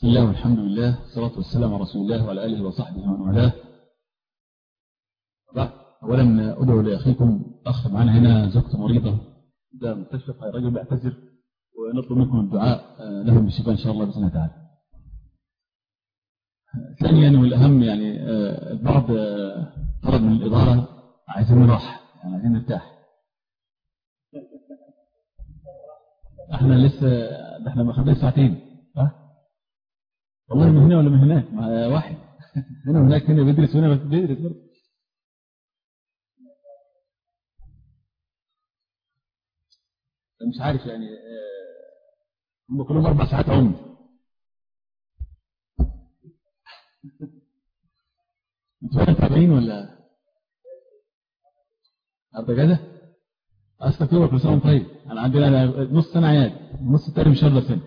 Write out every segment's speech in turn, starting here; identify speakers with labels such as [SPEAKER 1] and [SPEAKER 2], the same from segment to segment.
[SPEAKER 1] بسم الله والحمد لله والصلاة والسلام على رسول الله وعلى آله وصحبه ومن والاه. أولا أدعو لأخيكم أخ معنا هنا زوجته مريضة. ده مستشفى رجل بيعتذر ونطلب منكم الدعاء لهم بالشفاء إن شاء الله بإذن الله تعالى. ثانيا والأهم يعني البعض طلب من الإدارة عايزين راحة يعني عايزين نرتاح إحنا لسه إحنا ما خدناش ساعتين ها؟ والله من هنا ولا من هناك؟ واحد. هنا وهناك هنا بيدرس وهنا بيدرس برضه مش عارف يعني هم كلهم أربع ساعات عمر. أنتوا متابعين ولا؟ عبد كده؟ أصلا كده كل سنة طيب. أنا عندي أنا نص سنة عياد نص التاني مش هرضى سنه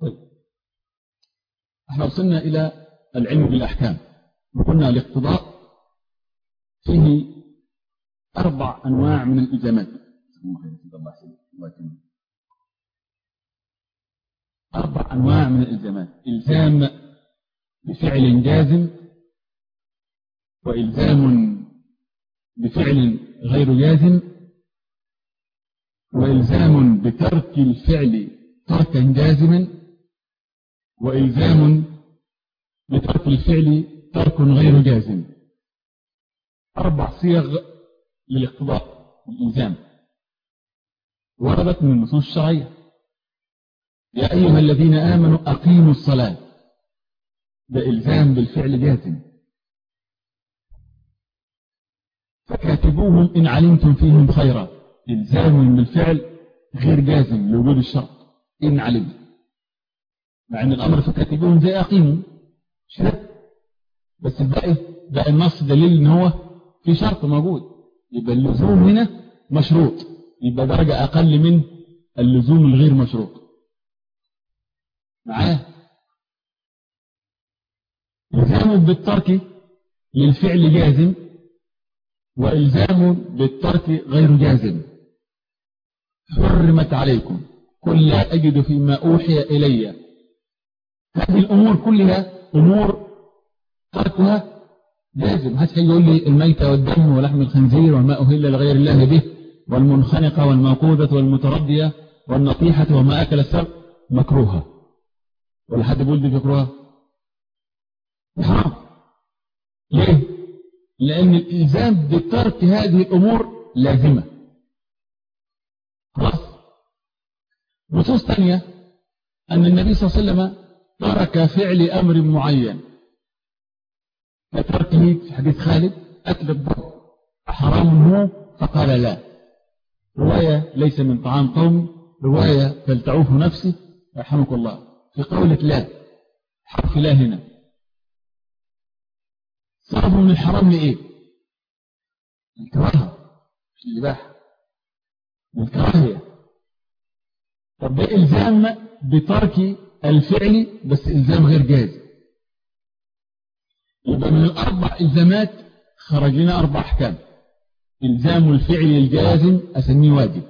[SPEAKER 1] طيب. إحنا وصلنا إلى العلم بالأحكام. وقلنا الاقتضاء فيه أربع أنواع من الالزامات أربع أنواع من الالزامات إلزام بفعل جازم وإلزام بفعل غير جازم وإلزام بترك الفعل تركا جازما وإلزام بترك الفعل ترك غير جازم. أربع صيغ للاقتضاء والإلزام. وردت من النصوص الشرعية. يا أيها الذين آمنوا أقيموا الصلاة. ده الزام بالفعل جازم. فكاتبوهم إن علمتم فيهم خيرا. إلزام بالفعل غير جازم لوجود الشرط. إن علمتم. مع أن الأمر فكاتبوهم زي أقيموا شرط. بس الباقي بقى النص دليل إن هو في شرط موجود. يبقى اللزوم هنا مشروط. يبقى درجة أقل من اللزوم الغير مشروط. معاه إلزام بالترك للفعل جازم وإلزام بالترك غير جازم. حرمت عليكم. قل لا أجد فيما أوحي إلي. هذه الأمور كلها أمور تركها جازم هات يقول لي الميتة والدم ولحم الخنزير وما أهل لغير الله به والمنخنقة والموقوذة والمتردية والنطيحة وما أكل السبع مكروهة. ولا حد بيقول دي مكروهة. حرام. ليه؟ لأن الإلزام بترك هذه الأمور لازمة. خلاص. نصوص ثانية أن النبي صلى الله عليه وسلم ترك فعل أمر معين. كتركه في حديث خالد أكل الضر حرام هو؟ فقال لا. رواية ليس من طعام قوم رواية فلتعوه نفسي رحمك الله. في قولة لا حرف لا هنا. صرفوا من الحرام لإيه الكراهة مش الإباحة. الكراهية. طب ده إلزام بترك الفعل بس إلزام غير جاز يبقى من الأربع إلزامات خرج لنا أربع أحكام. إلزام الفعل الجازم أسميه واجب.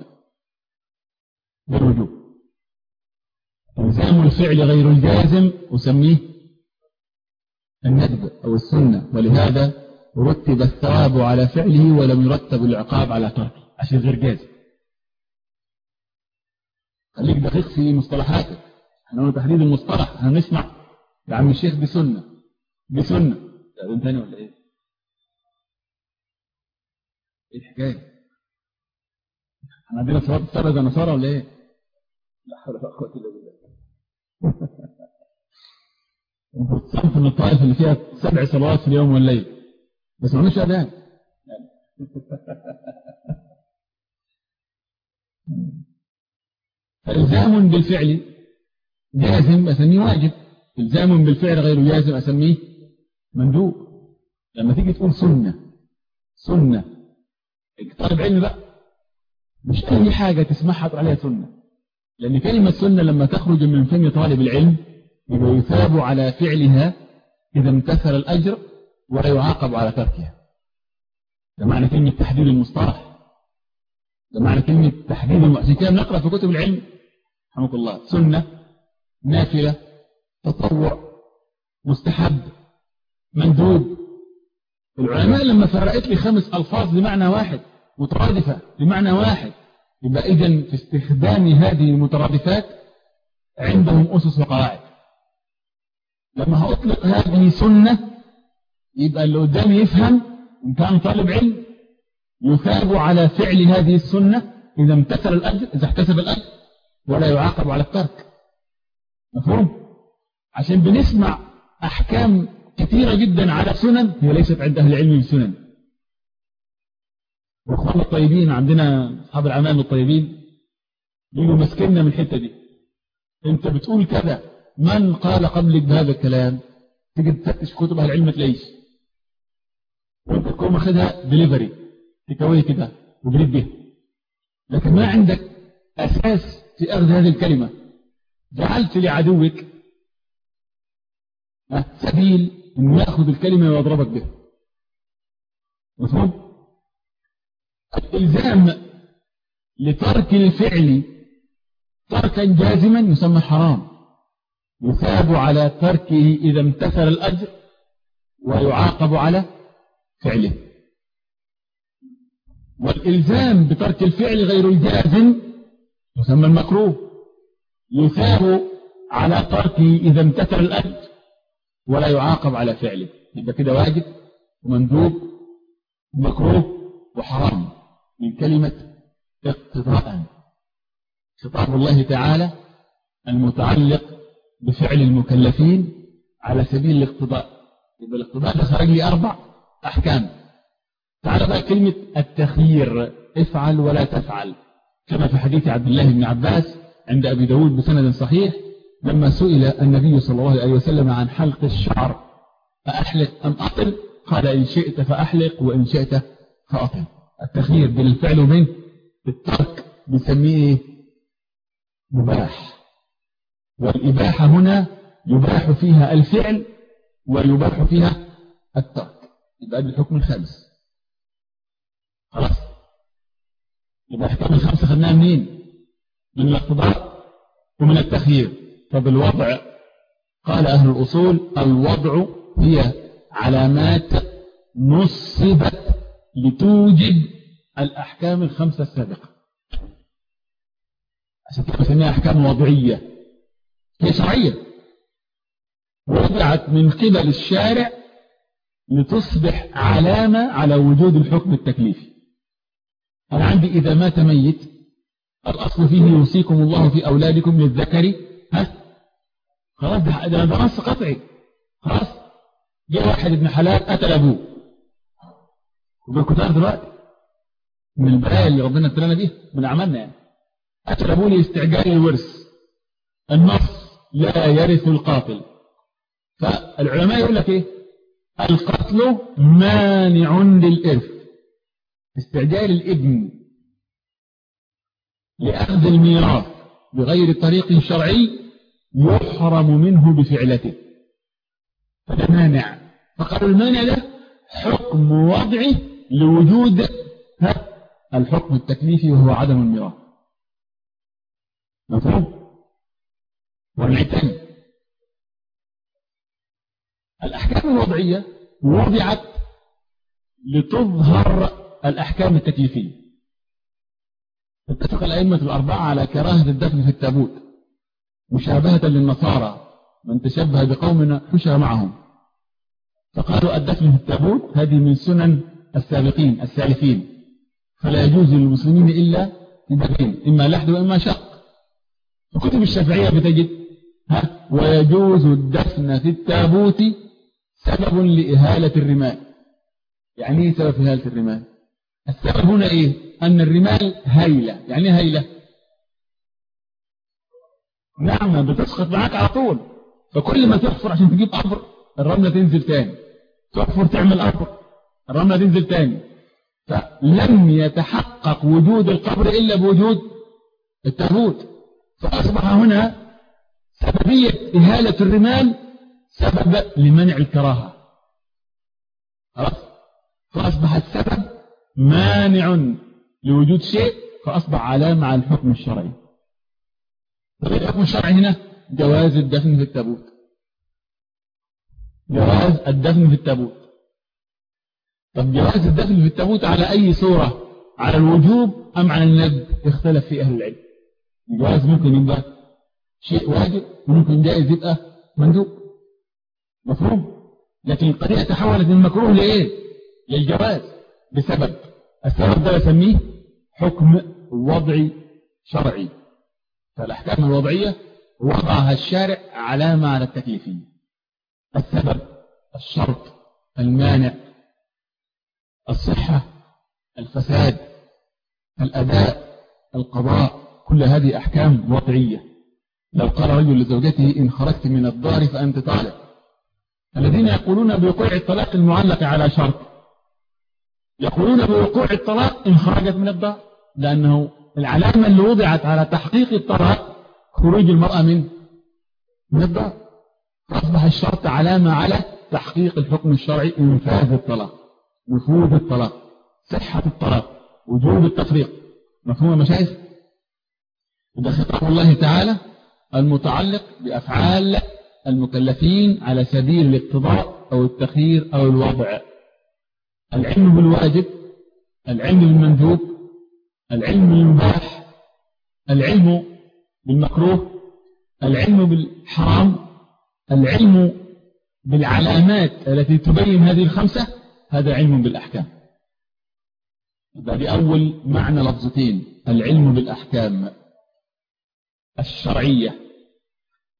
[SPEAKER 1] بالوجوب إلزام الفعل غير الجازم أسميه الندب أو السنة. ولهذا رتب الثواب على فعله ولم يرتب العقاب على تركه. عشان غير جازم خليك دقيق في مصطلحاتك. إحنا تحديد المصطلح. هنسمع يا عم الشيخ بسنة. بسنة. تقول تاني ولا إيه؟ إيه الحكاية؟ إحنا عندنا صلاة السبع زي نصارى ولا إيه؟ لا حول ولا قوة إلا بالله. الصنف من الطائف اللي فيها سبع صلوات في اليوم والليل. بس ما عملش اذان فالزام بالفعل. جازم أسميه واجب. إلزام بالفعل غير جازم أسميه مندوب. لما تيجي تقول سنة سنة. طالب علم بقى. مش أي حاجة تسمعها تقول عليها سنة. لأن كلمة سنة لما تخرج من فم طالب العلم يبقى يثاب على فعلها إذا امتثل الأجر ولا يعاقب على تركها. ده معنى كلمة تحديد المصطلح. ده معنى كلمة تحديد المؤسسة. كده بنقرأ في كتب العلم رحمك الله سنة. نافلة تطوع مستحب مندوب. العلماء لما فرقت لي خمس ألفاظ بمعنى واحد مترادفة بمعنى واحد يبقى إذن في استخدام هذه المترادفات عندهم أسس وقواعد. لما هأطلق هذه سنة يبقى اللي قدامي يفهم إن كان طالب علم يثاب على فعل هذه السنة إذا امتثل الأجر إذا احتسب الأجر ولا يعاقب على الترك. مفهوم؟ عشان بنسمع أحكام كثيرة جدا على سنن هي ليست عند أهل العلم بسنن واخوان الطيبين عندنا أصحاب العمال الطيبين يجوا مسكننا من الحتة دي. أنت بتقول كذا من قال قبلك بهذا الكلام؟ تيجي تفتش كتب أهل العلم ما تلاقيش. وأنت تكون واخدها دليفري تكوي كده وبريد بيها. لكن ما عندك أساس في أخذ هذه الكلمة. جعلت لعدوك سبيل انه يأخذ الكلمة ويضربك بها. مفهوم؟ الإلزام لترك الفعل تركا جازما يسمى حرام. يثاب على تركه إذا امتثل الأجر ويعاقب على فعله. والإلزام بترك الفعل غير الجازم يسمى المكروه. يثاب على تركه إذا امتثل الأجر ولا يعاقب على فعله. يبقى كده واجب ومندوب ومكروه وحرام. من كلمة اقتضاء. خطاب الله تعالى المتعلق بفعل المكلفين على سبيل الاقتضاء. يبقى الاقتضاء ده خرج لي أربع أحكام. تعال بقى كلمة التخيير. افعل ولا تفعل. كما في حديث عبد الله بن عباس عند أبي داود بسند صحيح لما سئل النبي صلى الله عليه وسلم عن حلق الشعر فأحلق أم أطل قال إن شئت فأحلق وإن شئت فأطل. التخيير بالفعل وبين الترك بنسميه مباح. والإباحة هنا يباح فيها الفعل ويباح فيها الترك. يبقى بالحكم الخامس. خلاص؟ يبقى الحكم الخامسة خدناها منين؟ من الاقتضاء ومن التخيير. طب الوضع؟ قال أهل الأصول الوضع هي علامات نصبت لتوجد الأحكام الخمسة السابقة. عشان كده بسميها أحكام وضعية. هي شرعية. وضعت من قبل الشارع لتصبح علامة على وجود الحكم التكليفي. أنا عندي إذا مات ميت الأصل فيه يوصيكم الله في أولادكم للذكر. ها؟ خلاص ده, ده, نص قطعي. خلاص. جاء واحد ابن حلال قتل أبوه. وبالكتاب دلوقتي. من البلايا اللي ربنا ابتلانا بيها من عملنا يعني. قتل أبوه لاستعجال الورث. النص لا يرث القاتل. فالعلماء يقول لك إيه؟ القتل مانع للإرث. استعجال الابن. لأخذ الميراث بغير طريق شرعي يحرم منه بفعلته. فده مانع. فقالوا المانع ده حكم وضعي لوجود الحكم التكليفي وهو عدم الميراث. مفهوم؟ والعتم الأحكام الوضعية وضعت لتظهر الأحكام التكليفية. اتفق الأئمة الأربعة على كراهة الدفن في التابوت مشابهة للنصارى من تشبه بقومنا حشر معهم. فقالوا الدفن في التابوت هذه من سنن السابقين السالفين. فلا يجوز للمسلمين إلا بين إما لحد وإما شق. في كتب الشافعية بتجد ها ويجوز الدفن في التابوت سبب لإهالة الرمال يعني إيه سبب إهالة الرمال السبب هنا إيه؟ أن الرمال هيلة. يعني إيه هيلة؟ نعم بتسقط معاك على طول. فكل ما تحفر عشان تجيب قبر الرملة تنزل تاني. تحفر تعمل قبر الرملة تنزل تاني. فلم يتحقق وجود القبر إلا بوجود التابوت. فأصبح هنا سببية إهالة الرمال سبب لمنع الكراهة. خلاص؟ فأصبح السبب مانع لوجود شيء فأصبح علامة على الحكم الشرعي. طب الحكم الشرعي هنا جواز الدفن في التابوت. جواز الدفن في التابوت. طب جواز الدفن في التابوت على أي صورة؟ على الوجوب أم على الندب اختلف في أهل العلم. الجواز ممكن يبقى شيء واجب وممكن جائز يبقى مندوب. مفهوم؟ لكن القضية تحولت من مكروه لإيه؟ للجواز. بسبب. السبب ده بسميه حكم وضعي شرعي. فالأحكام الوضعية وضعها الشارع علامة على التكليفية. السبب الشرط المانع الصحة الفساد الأداء القضاء كل هذه أحكام وضعية. لو قال رجل لزوجته إن خرجت من الدار فأنت طالق الذين يقولون بوقوع الطلاق المعلق على شرط. يقولون بوقوع الطلاق إن خرجت من الدار. لأنه العلامة اللي وضعت على تحقيق الطلاق خروج المرأة من من الدار فأصبح الشرط علامة على تحقيق الحكم الشرعي إنفاذ الطلاق نفوذ الطلاق صحة الطلاق وجوب التفريق. مفهوم المشايخ وده خطاب الله تعالى المتعلق بأفعال المكلفين على سبيل الاقتضاء أو التخيير أو الوضع. العلم بالواجب العلم بالمندوب العلم بالمباح العلم بالمكروه العلم بالحرام العلم بالعلامات التي تبين هذه الخمسة هذا علم بالأحكام. هذه أول معنى لفظتين العلم بالأحكام الشرعية.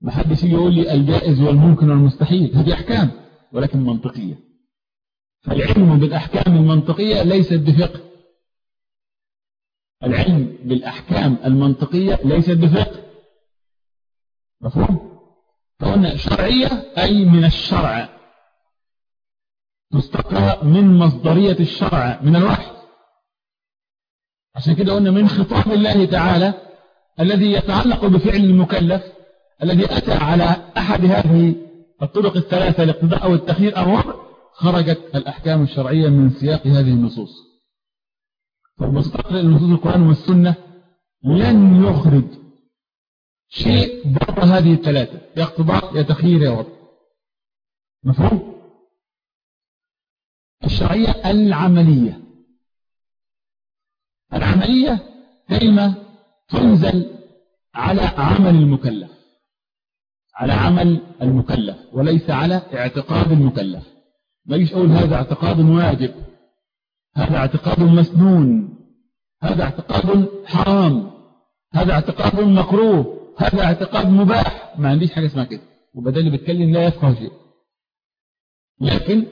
[SPEAKER 1] ما حدش يقول لي الجائز والممكن والمستحيل هذه أحكام ولكن منطقية. فالعلم بالأحكام المنطقية ليست بفقه. العلم بالأحكام المنطقية ليست بفقه. مفهوم؟ فقلنا شرعية أي من الشرع. تستقى من مصدرية الشرع من الوحي. عشان كده قلنا من خطاب الله تعالى الذي يتعلق بفعل المكلف الذي أتى على أحد هذه الطرق الثلاثة الاقتداء أو التخيير أو خرجت الأحكام الشرعية من سياق هذه النصوص. فالمستقر النصوص القرآن والسنة لن يخرج شيء بره هذه الثلاثة يا اقتضاء يا تخيير يا وضع مفهوم؟ الشرعية العملية. العملية كلمة تنزل على عمل المكلف على عمل المكلف وليس على اعتقاد المكلف. ما يجيش أقول هذا اعتقاد واجب؟ هذا اعتقاد مسنون هذا اعتقاد حرام هذا اعتقاد مكروه هذا اعتقاد مباح. ما عنديش حاجة اسمها كده وبدل اللي بيتكلم لا يفقه شيء. لكن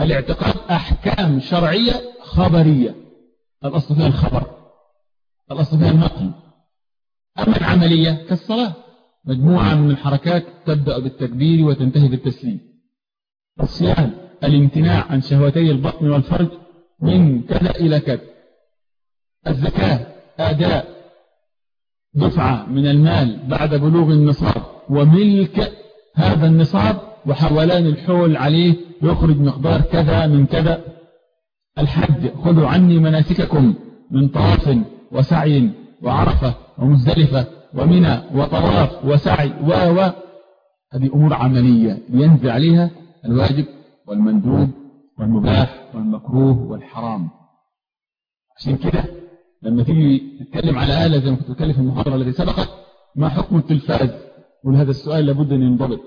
[SPEAKER 1] الاعتقاد أحكام شرعية خبرية. الأصل فيها الخبر الأصل فيها النقل أما العملية كالصلاة مجموعة من الحركات تبدأ بالتكبير وتنتهي بالتسليم. الصيام الامتناع عن شهوتي البطن والفرج من كذا إلى كذا. الزكاة أداء دفعة من المال بعد بلوغ النصاب. وملك هذا النصاب وحولان الحول عليه يخرج مقدار كذا من كذا. الحج خذوا عني مناسككم من طواف وسعي وعرفة ومزدلفة ومنى وطواف وسعي و و. هذه أمور عملية ينزل عليها الواجب والمندوب. والمباح والمكروه والحرام. عشان كده لما تيجي تتكلم على آلة زي ما كنت بتكلم في المحاضرة التي سبقت ما حكم التلفاز؟ ولهذا السؤال لابد أن ينضبط.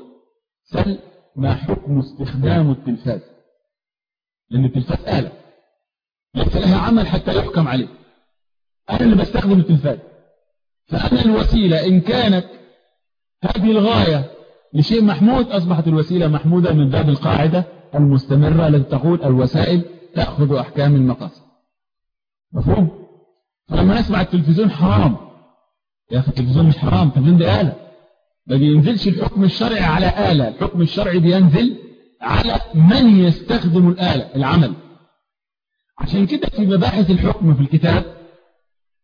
[SPEAKER 1] سل ما حكم استخدام التلفاز؟ لأن التلفاز آلة. ليس لها عمل حتى يحكم عليه. أنا اللي بستخدم التلفاز. فأنا الوسيلة إن كانت هذه الغاية لشيء محمود أصبحت الوسيلة محمودة من باب القاعدة. المستمرة التي تقول الوسائل تأخذ أحكام المقاصد. مفهوم؟ فلما نسمع التلفزيون حرام. يا أخي التلفزيون مش حرام التلفزيون ده آلة. ما بينزلش الحكم الشرعي على آلة. الحكم الشرعي بينزل على من يستخدم الآلة العمل. عشان كده في مباحث الحكم في الكتاب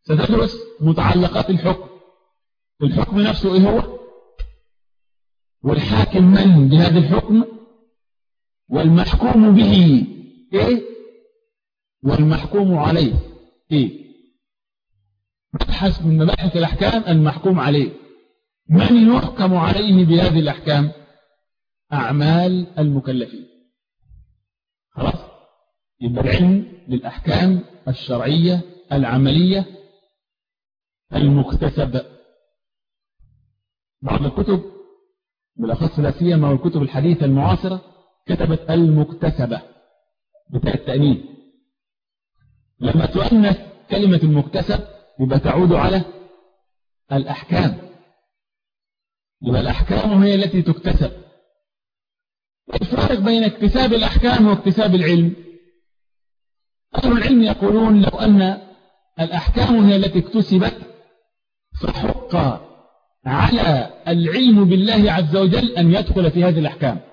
[SPEAKER 1] ستدرس متعلقات الحكم. الحكم نفسه إيه هو؟ والحاكم من بهذا الحكم؟ والمحكوم به إيه؟ والمحكوم عليه إيه؟ مبحث من مباحث الأحكام المحكوم عليه. من يحكم عليه بهذه الأحكام؟ أعمال المكلفين. خلاص؟ يبقى العلم للأحكام الشرعية العملية المكتسبة بعض الكتب بالأخص لا سيما والكتب الحديثة المعاصرة كتبت المكتسبة بتاع التأنيث لما تؤنث كلمة المكتسب يبقى تعود على الأحكام. يبقى الأحكام هي التي تكتسب. الفارق بين اكتساب الأحكام واكتساب العلم. أهل العلم يقولون لو أن الأحكام هي التي اكتسبت فحق على العلم بالله عز وجل أن يدخل في هذه الأحكام.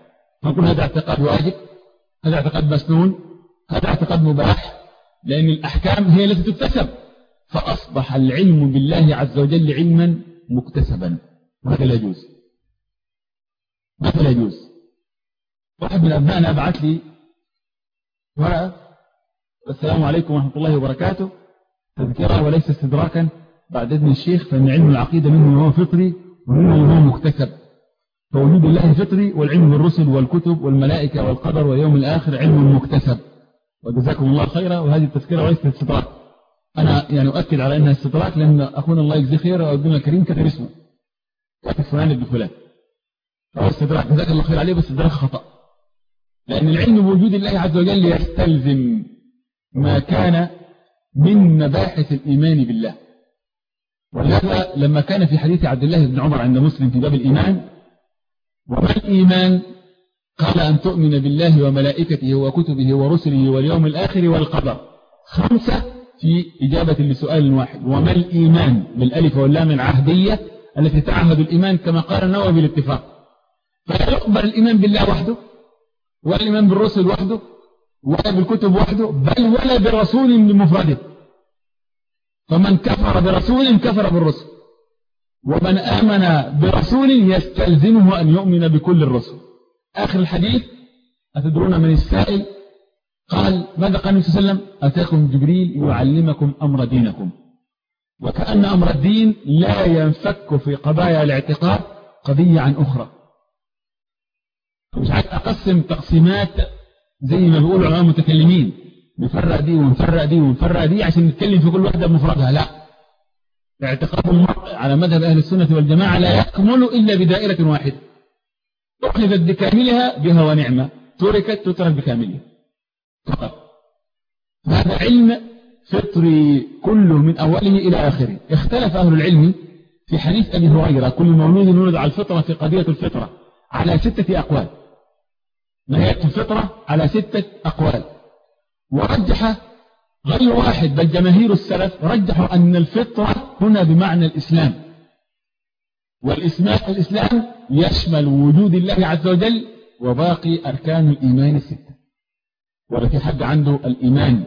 [SPEAKER 1] نقول هذا اعتقاد واجب هذا اعتقاد مسنون هذا اعتقاد مباح لأن الأحكام هي التي تكتسب. فأصبح العلم بالله عز وجل علما مكتسبا. وهذا لا يجوز. هذا لا يجوز. واحد من أبنائنا بعث لي ورقة السلام عليكم ورحمة الله وبركاته. تذكرة وليس استدراكا. بعد إذن الشيخ فإن علم العقيدة منه هو فطري ومنه هو مكتسب. فوجود الله فطري والعلم بالرسل والكتب والملائكة والقدر واليوم الآخر علم مكتسب. وجزاكم الله خيرا. وهذه التذكرة وليست استدراك أنا يعني أؤكد على أنها استدراك لأن أخونا الله يجزيه خير وأبونا الكريم كتب اسمه. كتب فلان ابن فلان فهو استدراك جزاك الله خير. عليه بس استدراك خطأ. لأن العلم بوجود الله عز وجل يستلزم ما كان من مباحث الإيمان بالله. ولهذا لما كان في حديث عبد الله بن عمر عند مسلم في باب الإيمان وما الإيمان قال أن تؤمن بالله وملائكته وكتبه ورسله واليوم الآخر والقدر. خمسة في إجابة لسؤال واحد. وما الإيمان بالألف واللام العهدية التي تعهد الإيمان كما قال النووي بالاتفاق. فلا يقبل الإيمان بالله وحده ولا الإيمان بالرسل وحده ولا بالكتب وحده بل ولا برسول بمفرده فمن كفر برسول كفر بالرسل. ومن آمن برسول يستلزمه أن يؤمن بكل الرسل آخر الحديث أتدرون من السائل؟ قال ماذا قال النبي صلى الله عليه وسلم؟ أتاكم جبريل يعلمكم أمر دينكم. وكأن أمر الدين لا ينفك في قضايا الاعتقاد قضية عن أخرى. مش عايز أقسم تقسيمات زي ما بيقولوا علماء المتكلمين. نفرق دي ونفرق دي ونفرق دي عشان نتكلم في كل واحدة بمفردها لا. اعتقاد المرء على مذهب أهل السنة والجماعة لا يكمل إلا بدائرة واحدة. أخذت بكاملها بها ونعمة. تركت تترك بكاملها. فقط. هذا علم فطري كله من أوله إلى آخره. اختلف أهل العلم في حديث أبي هريرة. كل مولود يولد على الفطرة في قضية الفطرة. على ستة أقوال. نهاية الفطرة على ستة أقوال. ورجح غير واحد بل جماهير السلف رجحوا أن الفطرة هنا بمعنى الإسلام. والإسلام الإسلام يشمل وجود الله عز وجل وباقي أركان الإيمان الستة. في حد عنده الإيمان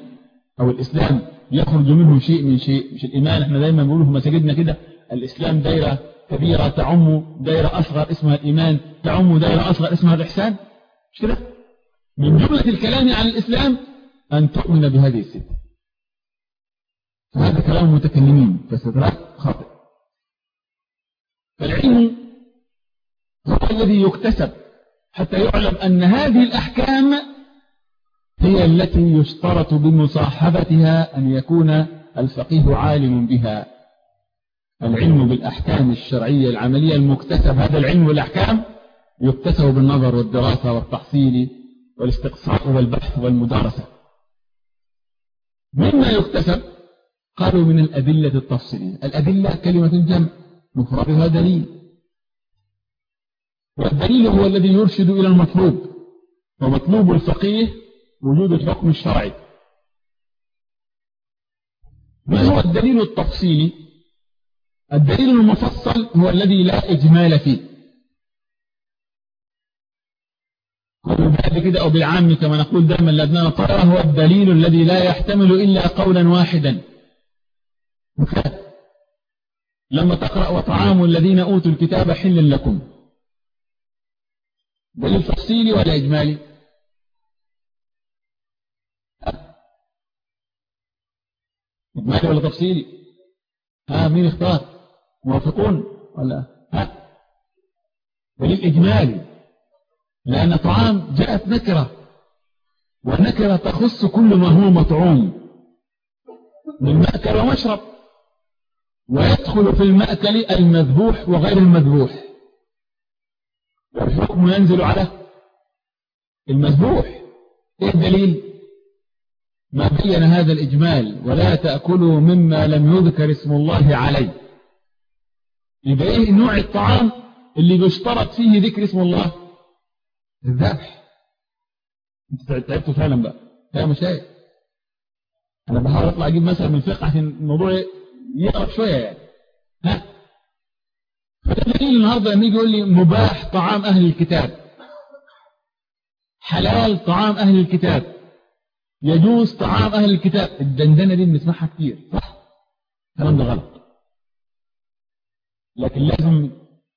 [SPEAKER 1] أو الإسلام يخرج منه شيء من شيء. مش الإيمان إحنا دايما بنقوله في مساجدنا كده. الإسلام دايرة كبيرة تعم دايرة أصغر اسمها الإيمان تعم دايرة أصغر اسمها الإحسان. مش كده؟ من جملة الكلام عن الإسلام أن تؤمن بهذه الستة. هذا كلام المتكلمين فاستدراك خاطئ. فالعلم هو الذي يكتسب حتى يعلم أن هذه الأحكام هي التي يشترط بمصاحبتها أن يكون الفقيه عالم بها. العلم بالأحكام الشرعية العملية المكتسب هذا العلم بالأحكام يكتسب بالنظر والدراسة والتحصيل والاستقصاء والبحث والمدارسة. مما يكتسب قالوا من الأدلة التفصيلية الأدلة كلمة جمع. مفردها دليل. والدليل هو الذي يرشد إلى المطلوب. ومطلوب الفقيه وجود الحكم الشرعي. ما هو الدليل التفصيلي الدليل المفصل هو الذي لا إجمال فيه. بعد كده أو بالعام كما نقول دائما لأبناء طائرة هو الدليل الذي لا يحتمل إلا قولا واحدا. لما تقرأ وطعام الذين أوتوا الكتاب حل لكم. دليل تفصيلي ولا إجمالي؟ إجمالي ولا تفصيلي؟ ها مين اختار؟ موافقون ولا؟ ها؟ دليل لأن طعام جاءت نكرة والنكرة تخص كل ما هو مطعوم من مأكل ومشرب. ويدخل في المأكل المذبوح وغير المذبوح. والحكم ينزل على المذبوح. إيه الدليل؟ ما بين هذا الإجمال ولا تأكلوا مما لم يذكر اسم الله عليه. يبقى إيه نوع الطعام اللي بيشترط فيه ذكر اسم الله؟ الذبح. انت تعبتوا فعلا بقى. يا مشايخ أنا بحاول أطلع أجيب مثلا من الفقه عشان الموضوع يقرب شوية يعني. ها؟ فالدليل النهارده لما يجي يقول لي مباح طعام أهل الكتاب. حلال طعام أهل الكتاب. يجوز طعام أهل الكتاب. الدندنة دي بنسمعها كتير. صح؟ الكلام ده غلط. لكن لازم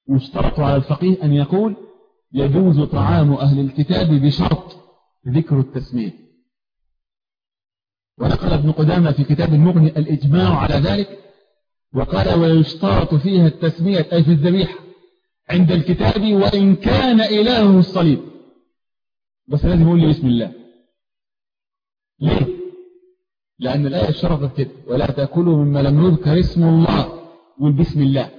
[SPEAKER 1] يشترط على الفقيه أن يقول يجوز طعام أهل الكتاب بشرط ذكر التسمية. ونقل ابن قدامة في كتاب المغني الإجماع على ذلك وقال ويشترط فيها التسمية أي في الذبيحة عند الكتاب وإن كان إلهه الصليب. بس لازم يقول لي بسم الله. ليه؟ لأن الآية شرطت كده ولا تأكلوا مما لم يذكر اسم الله قول بسم الله.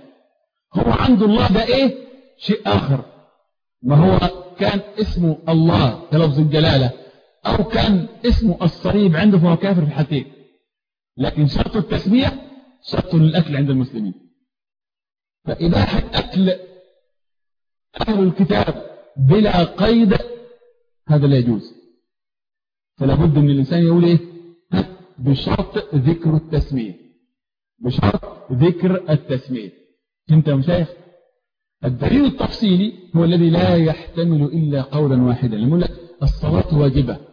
[SPEAKER 1] هو عند الله ده إيه؟ شيء آخر. ما هو كان اسمه الله كلفظ الجلالة. أو كان اسمه الصليب عنده فهو كافر في الحالتين لكن شرط التسمية شرط للأكل عند المسلمين. فإباحة أكل أهل الكتاب بلا قيد هذا لا يجوز. فلا بد من الإنسان يقول إيه؟ بشرط ذكر التسمية. بشرط ذكر التسمية. أنت يا مشايخ الدليل التفصيلي هو الذي لا يحتمل إلا قولا واحدا. يقول لك الصلاة واجبة.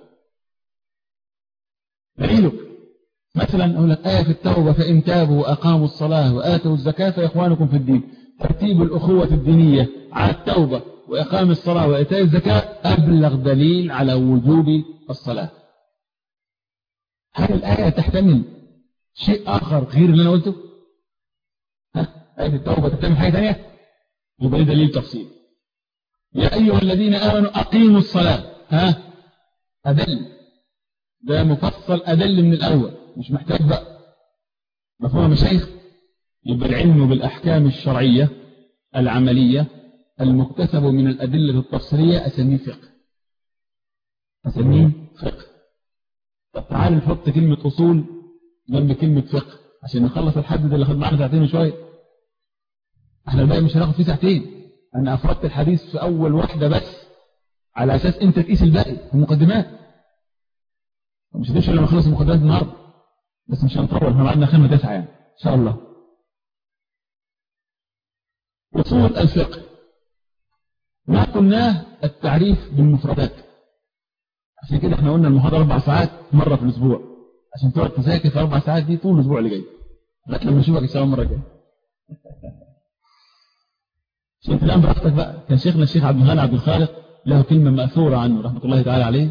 [SPEAKER 1] دليلك. مثلا أقول لك آية في التوبة فإن تابوا وأقاموا الصلاة وآتوا الزكاة فإخوانكم في الدين. ترتيب الأخوة الدينية على التوبة وإقام الصلاة وإيتاء الزكاة أبلغ دليل على وجوب الصلاة. هل الآية تحتمل شيء آخر غير اللي أنا قلته؟ آية التوبة تحتمل حاجة ثانية؟ يبقى دليل تفصيل. يا أيها الذين آمنوا أقيموا الصلاة. ها؟ أدل. ده مفصل أدل من الأول مش محتاج بقى. مفهوم مشايخ يبقى العلم بالأحكام الشرعية العملية المكتسب من الأدلة التفصيلية أسميه فقه. أسميه فقه. طب تعال نحط كلمة أصول جنب كلمة فقه عشان نخلص الحدث اللي خد معنا ساعتين وشوية. أحنا الباقي مش هناخد فيه ساعتين. أنا أفردت الحديث في أول واحدة بس على أساس أنت تقيس الباقي في المقدمات. مش هتمشي لما نخلص المقدمات النهارده. بس مش هنطول إحنا معنا خمسة تسعة يعني. إن شاء الله. أصول الفقه. ما قلناه التعريف بالمفردات. عشان كده إحنا قلنا المحاضرة أربع ساعات مرة في الأسبوع. عشان تقعد تذاكر في أربع ساعات دي طول الأسبوع اللي جاي. لكن لما نشوفك إن شاء الله المرة الجاية. عشان الآن براحتك بقى. كان شيخنا الشيخ عبد الغني عبد الخالق له كلمة مأثورة عنه رحمة الله تعالى عليه.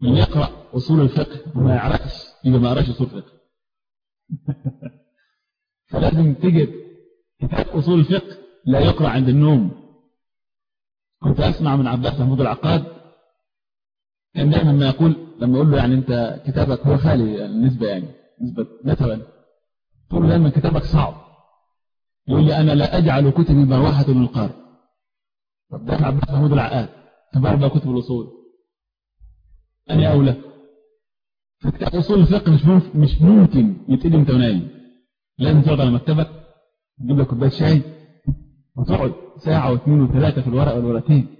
[SPEAKER 1] من يقرأ أصول الفقه وما يعرفش يبقى ما قراش أصول فقه فلازم تجد كتاب أصول الفقه لا يقرأ عند النوم. كنت أسمع من عباس محمود العقاد كان دائما ما يقول لما يقول له يعني أنت كتابك هو خالي النسبة يعني نسبة مثلا تقول له دائما كتابك صعب. يقول لي أنا لا أجعل كتبي مروحة للقارئ. طب ده عباس محمود العقاد تبارك بقى كتب الأصول. أنا أولى أصول الفقه مش ممكن مش ممكن يتقدم أنت ونايم لازم تقعد على مكتبك تجيب لك كوباية شاي وتقعد ساعة واثنين وثلاثة في الورقة والورقتين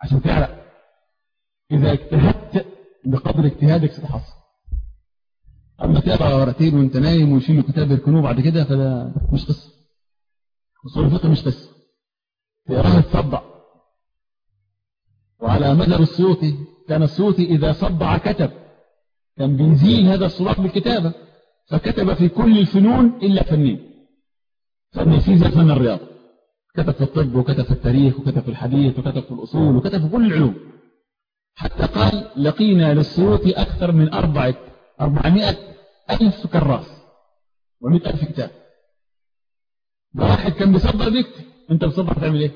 [SPEAKER 1] عشان تعرق. إذا اجتهدت بقدر اجتهادك ستحصل. أما تقرأ ورقتين وأنت نايم ويشيلوا كتاب يركنوه بعد كده فده مش قصة. أصول الفقه مش قصة. تقراها تصدع وعلى مذهب السيوطي كان السيوطي إذا صدع كتب. كان بيزيل هذا الصداع بالكتابة. فكتب في كل الفنون إلا فنين. فن الفيزياء فن الرياضة. كتب في الطب وكتب في التاريخ وكتب في الحديث وكتب في الأصول وكتب في كل العلوم. حتى قال لقينا للسيوطي أكثر من أربعة أربعمائة ألف كراس ومئة ألف كتاب. واحد كان بيصدر بيكتب أنت بتصدر تعمل إيه؟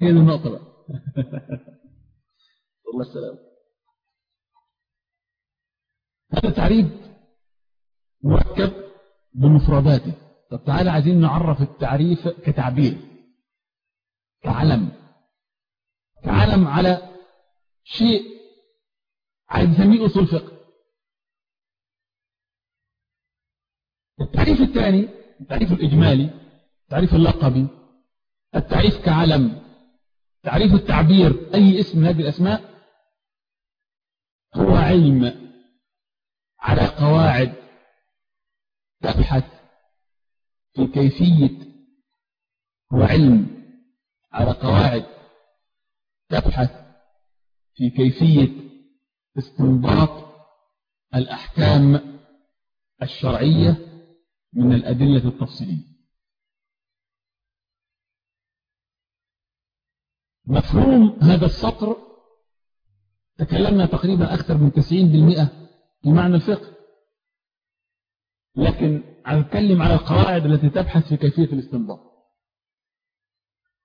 [SPEAKER 1] هي دي النقطة بقى. الله السلام. هذا تعريف مركب بمفرداته. طب تعالى عايزين نعرف التعريف كتعبير كعلم. كعلم على شيء عايز نسميه أصول فقه. التعريف الثاني التعريف الإجمالي التعريف اللقبي التعريف كعلم. تعريف التعبير أي اسم من هذه الأسماء؟ هو علم على قواعد. تبحث في كيفية هو علم على قواعد. تبحث في كيفية استنباط الأحكام الشرعية من الأدلة التفصيلية. مفهوم هذا السطر تكلمنا تقريبا أكثر من 90% في معنى الفقه. لكن أتكلم على القواعد التي تبحث في كيفية الاستنباط.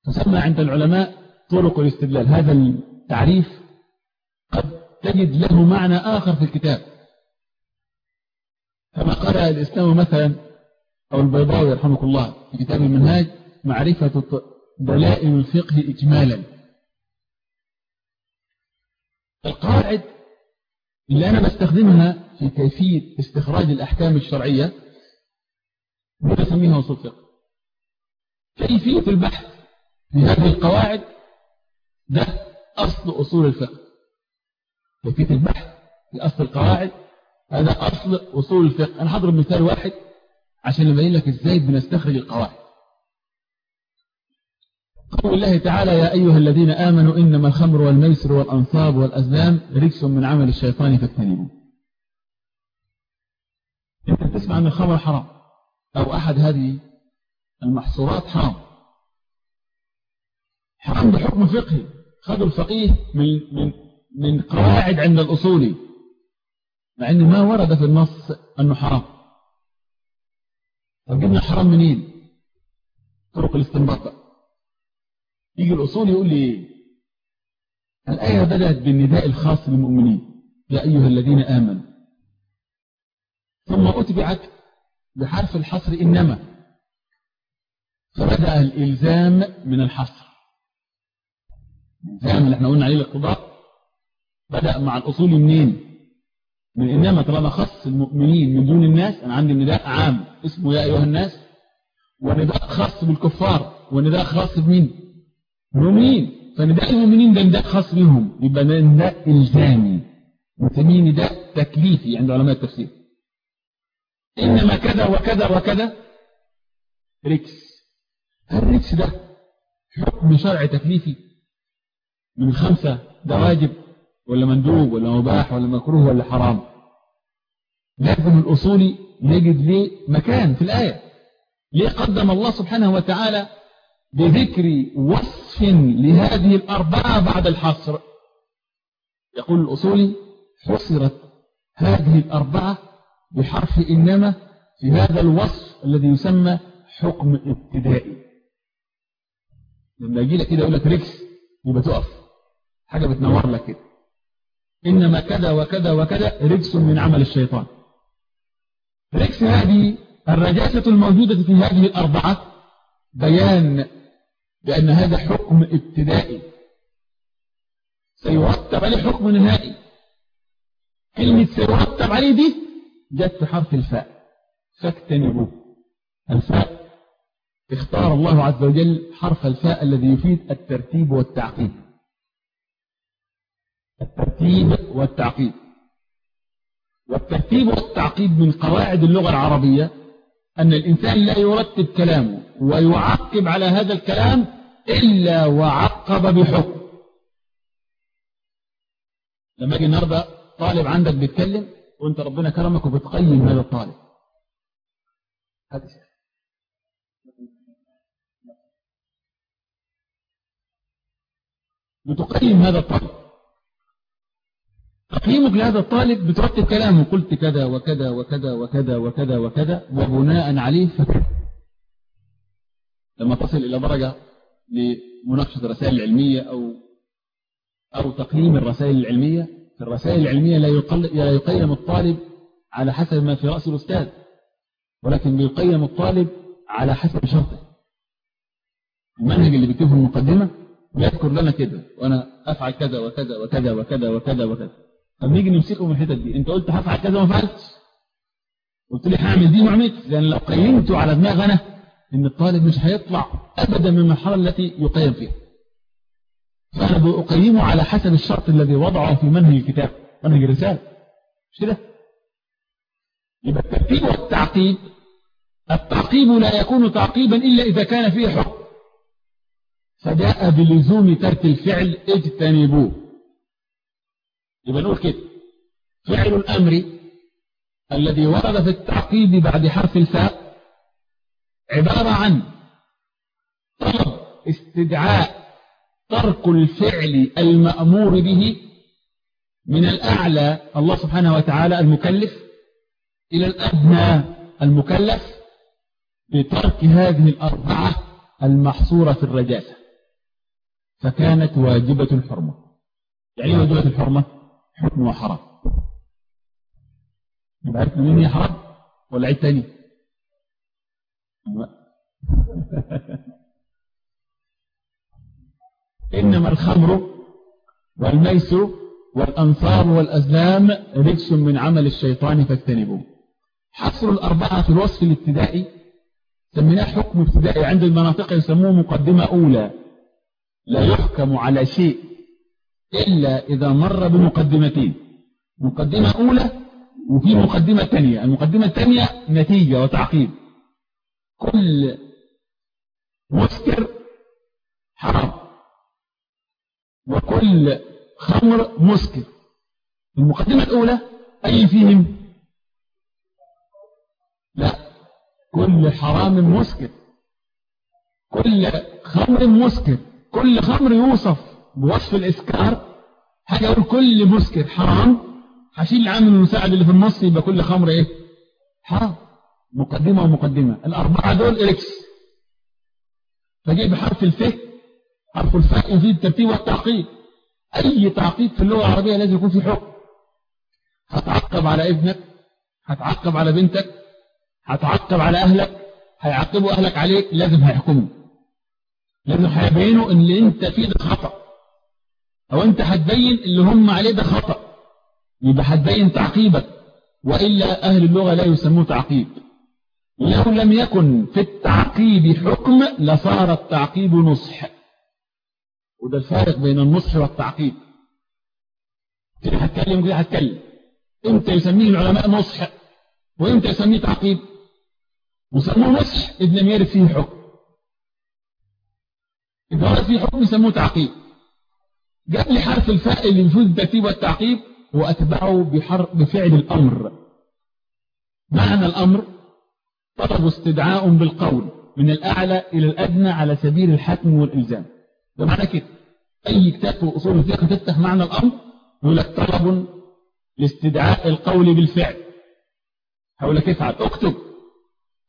[SPEAKER 1] تسمى عند العلماء طرق الاستدلال. هذا التعريف قد تجد له معنى آخر في الكتاب. كما قال الإسلام مثلا أو البيضاوي رحمه الله في كتاب المنهاج معرفة دلائل الفقه إجمالا. القواعد اللي أنا بستخدمها في كيفية استخراج الأحكام الشرعية بسميها أصول فقه. كيفية البحث في هذه القواعد؟ ده أصل أصول الفقه. كيفية البحث في أصل القواعد؟ هذا أصل أصول الفقه. أنا هضرب مثال واحد عشان نبين لك إزاي بنستخرج القواعد. قول الله تعالى يا أيها الذين آمنوا إنما الخمر والميسر والأنصاب والأزلام رجس من عمل الشيطان فاجتنبوه. أنت تسمع أن الخمر حرام أو أحد هذه المحصورات حرام. حرام بحكم فقهي خذوا الفقيه من من من قواعد عند الأصولي مع أن ما ورد في النص أنه حرام. طب جبنا الحرام منين؟ طرق الاستنباط. يجي الأصول يقول لي الآية بدأت بالنداء الخاص للمؤمنين. يا أيها الذين آمنوا. ثم أتبعت بحرف الحصر إنما. فبدأ الإلزام من الحصر. الإلزام اللي إحنا قلنا عليه الاقتضاء بدأ مع الأصول منين؟ من إنما طالما خص المؤمنين من دون الناس. أنا عندي نداء عام اسمه يا أيها الناس. ونداء خاص بالكفار ونداء خاص بمين؟ المؤمنين فنداء المؤمنين ده نداء خاص بهم يبقى ده نداء إلزامي. نسميه نداء تكليفي عند علماء التفسير. إنما كذا وكذا وكذا ركس الركس ده حكم شرعي تكليفي؟ من خمسة ده واجب ولا مندوب ولا مباح ولا مكروه ولا حرام؟ لازم الأصولي نجد ليه مكان في الآية. ليه قدم الله سبحانه وتعالى بذكر وصف لهذه الأربعة بعد الحصر. يقول الأصولي حصرت هذه الأربعة بحرف إنما في هذا الوصف الذي يسمى حكم ابتدائي. لما يجي لك كده يقول لك ركس يبقى تقف. حاجة بتنور لك كده. إنما كذا وكذا وكذا رجس من عمل الشيطان. رجس هذه الرجاسة الموجودة في هذه الأربعة بيان بأن هذا حكم ابتدائي. سيرتب عليه حكم نهائي. كلمة سيرتب عليه دي جت في حرف الفاء. فاجتنبوه الفاء. اختار الله عز وجل حرف الفاء الذي يفيد الترتيب والتعقيب الترتيب والتعقيب والترتيب والتعقيب من قواعد اللغة العربية أن الإنسان لا يرتب كلامه. ويعقب على هذا الكلام إلا وعقب بحكم. لما أجي النهاردة طالب عندك بيتكلم وأنت ربنا كرمك وبتقيم هذا الطالب. هذا بتقيم هذا الطالب. تقييمك لهذا الطالب بترتب كلامه. قلت كذا وكذا وكذا وكذا وكذا وكذا وبناء عليه فكذا لما تصل إلى درجة لمناقشة الرسائل العلمية أو أو تقييم الرسائل العلمية في الرسائل العلمية لا لا يقيم الطالب على حسب ما في رأس الأستاذ ولكن بيقيم الطالب على حسب شرطه. المنهج اللي بيكتبه المقدمة بيذكر لنا كده وأنا أفعل كذا وكذا وكذا وكذا وكذا وكذا. طب نيجي نمسكه من الحتت دي. أنت قلت هفعل كذا وما فعلتش. قلت لي هعمل دي وما عملتش لأن لو قيمته على دماغ أنا إن الطالب مش هيطلع أبدا من المرحلة التي يقيم فيها. فأنا بأقيمه على حسب الشرط الذي وضعه في منهج الكتاب. منهج الرسالة. مش كده؟ يبقى الترتيب والتعقيب. التعقيب لا يكون تعقيبا إلا إذا كان فيه حكم. فجاء بلزوم ترك الفعل اجتنبوه. يبقى نقول كده. فعل الأمر الذي ورد في التعقيب بعد حرف الفاء عبارة عن طلب استدعاء ترك الفعل المأمور به من الأعلى الله سبحانه وتعالى المكلف إلى الأدنى المكلف بترك هذه الأربعة المحصورة في الرجاسة. فكانت واجبة الحرمة. يعني واجبة الحرمة؟ حكم وحرام يبقى عرفنا مين هي حرام؟ ولا عيد تاني؟ إنما الخمر والميسر والأنصار والأزلام رجس من عمل الشيطان فاجتنبوه. حصر الأربعة في الوصف الابتدائي سميناه حكم ابتدائي. عند المناطق يسموه مقدمة أولى. لا يحكم على شيء إلا إذا مر بمقدمتين. مقدمة أولى وفي مقدمة ثانية. المقدمة الثانية نتيجة وتعقيب. كل مسكر حرام وكل خمر مسكر. المقدمة الأولى أي فيهم؟ لا. كل حرام مسكر. كل خمر مسكر. كل خمر يوصف بوصف الإسكار حاجة أقول كل مسكر حرام. هشيل العامل المساعد اللي في النص يبقى كل خمر إيه؟ حرام. مقدمة ومقدمة. الأربعة دول إريكس فجيب حرف الف حرف الفاء يفيد الترتيب والتعقيب أي تعقيب في اللغة العربية لازم يكون في حكم. هتعقب على ابنك هتعقب على بنتك هتعقب على أهلك هيعقبوا أهلك عليك لازم هيحكموا. لازم هيبينوا إن اللي أنت فيه ده خطأ. أو أنت هتبين اللي هم عليه ده خطأ. يبقى هتبين تعقيبك. وإلا أهل اللغة لا يسموه تعقيب. لو لم يكن في التعقيب حكم لصار التعقيب نصح. وده الفارق بين النصح والتعقيب. كده هتكلم كده هتكلم إمتى يسميه العلماء نصح؟ وإمتى يسميه تعقيب؟ وسموه نصح إذ لم يرد فيه حكم. إذا ورد فيه حكم يسموه تعقيب. جاب لي حرف الفاء اللي يفوز الترتيب والتعقيب وأتبعه بحرف بفعل الأمر. معنى الأمر طلب استدعاء بالقول من الأعلى إلى الأدنى على سبيل الحتم والإلزام. ده معنى كده أي كتاب في أصول الفقه تفتح معنى الأمر يقول لك طلب لاستدعاء القول بالفعل. هقول لك افعل اكتب.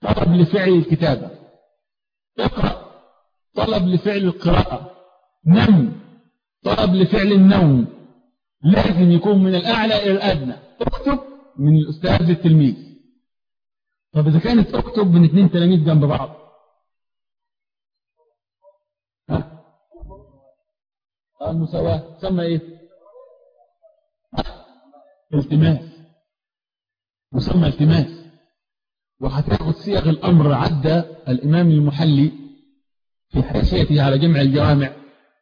[SPEAKER 1] طلب لفعل الكتابة. اقرأ. طلب لفعل القراءة. نم. طلب لفعل النوم. لازم يكون من الأعلى إلى الأدنى. اكتب من الأستاذ للتلميذ. طب إذا كانت أكتب من اثنين تلاميذ جنب بعض. ها؟ المساواة تسمى إيه؟ التماس. مسمى التماس. وهتاخد صيغ الأمر عدى الإمام المحلي في حاشيته على جمع الجوامع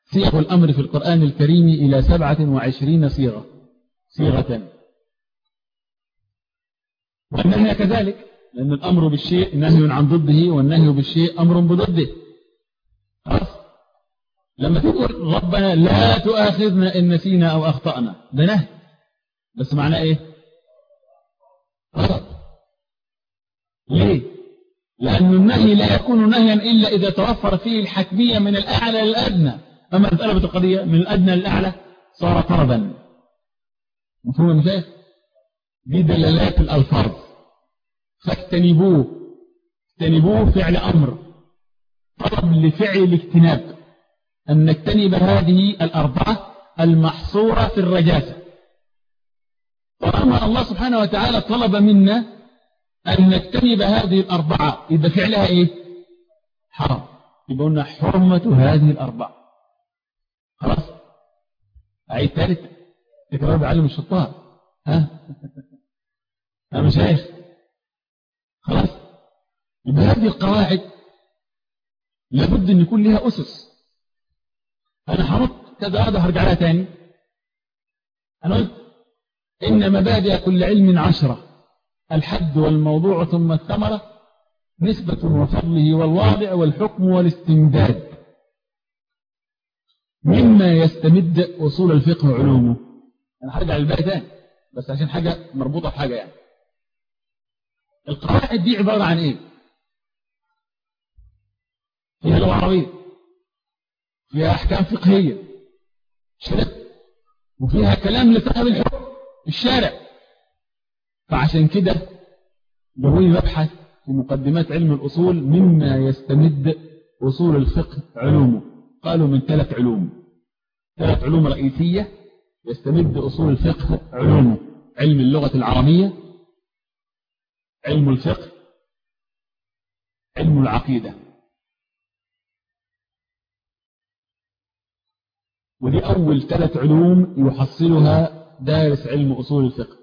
[SPEAKER 1] صيغ الأمر في القرآن الكريم إلى سبعة وعشرين صيغة. صيغة. والنهي كذلك لأن الأمر بالشيء نهي عن ضده والنهي بالشيء أمر بضده. خلاص؟ لما تقول ربنا لا تؤاخذنا إن نسينا أو أخطأنا ده نهي. بس معناه إيه؟ غلط. ليه؟ لأن النهي لا يكون نهيا إلا إذا توفر فيه الحتمية من الأعلى للأدنى. أما مسألة القضية من الأدنى للأعلى صار طربا مفهوم المشايخ دي دلالات الألفاظ. فاجتنبوه. اجتنبوه فعل أمر. طلب لفعل الاجتناب. أن نجتنب هذه الأربعة المحصورة في الرجاسة. طالما الله سبحانه وتعالى طلب منا أن نجتنب هذه الأربعة. إذا فعلها إيه؟ حرام. يبقى حرمة هذه الأربعة. خلاص؟ أعيد ثالث. تكرار بعلم الشطار. ها؟ أنا مش يبقى هذه القواعد لابد أن يكون لها أسس. أنا حرمت كذا هذا هرجع لها تاني. أنا قلت إن مبادئ كل علم عشرة. الحد والموضوع ثم الثمرة نسبة وفضله والواضع والحكم والاستمداد. مما يستمد أصول الفقه وعلومه. أنا هرجع للباقي تاني بس عشان حاجة مربوطة بحاجة يعني. القواعد دي عبارة عن إيه؟ فيها لغة عربية فيها أحكام فقهية. شرط وفيها كلام لصاحب الحكم الشارع. فعشان كده بقول مبحث في مقدمات علم الأصول مما يستمد أصول الفقه علومه. قالوا من ثلاث علوم. ثلاث علوم رئيسية يستمد أصول الفقه علومه. علم اللغة العربية علم الفقه علم العقيدة. ودي أول ثلاث علوم يحصلها دارس علم أصول الفقه.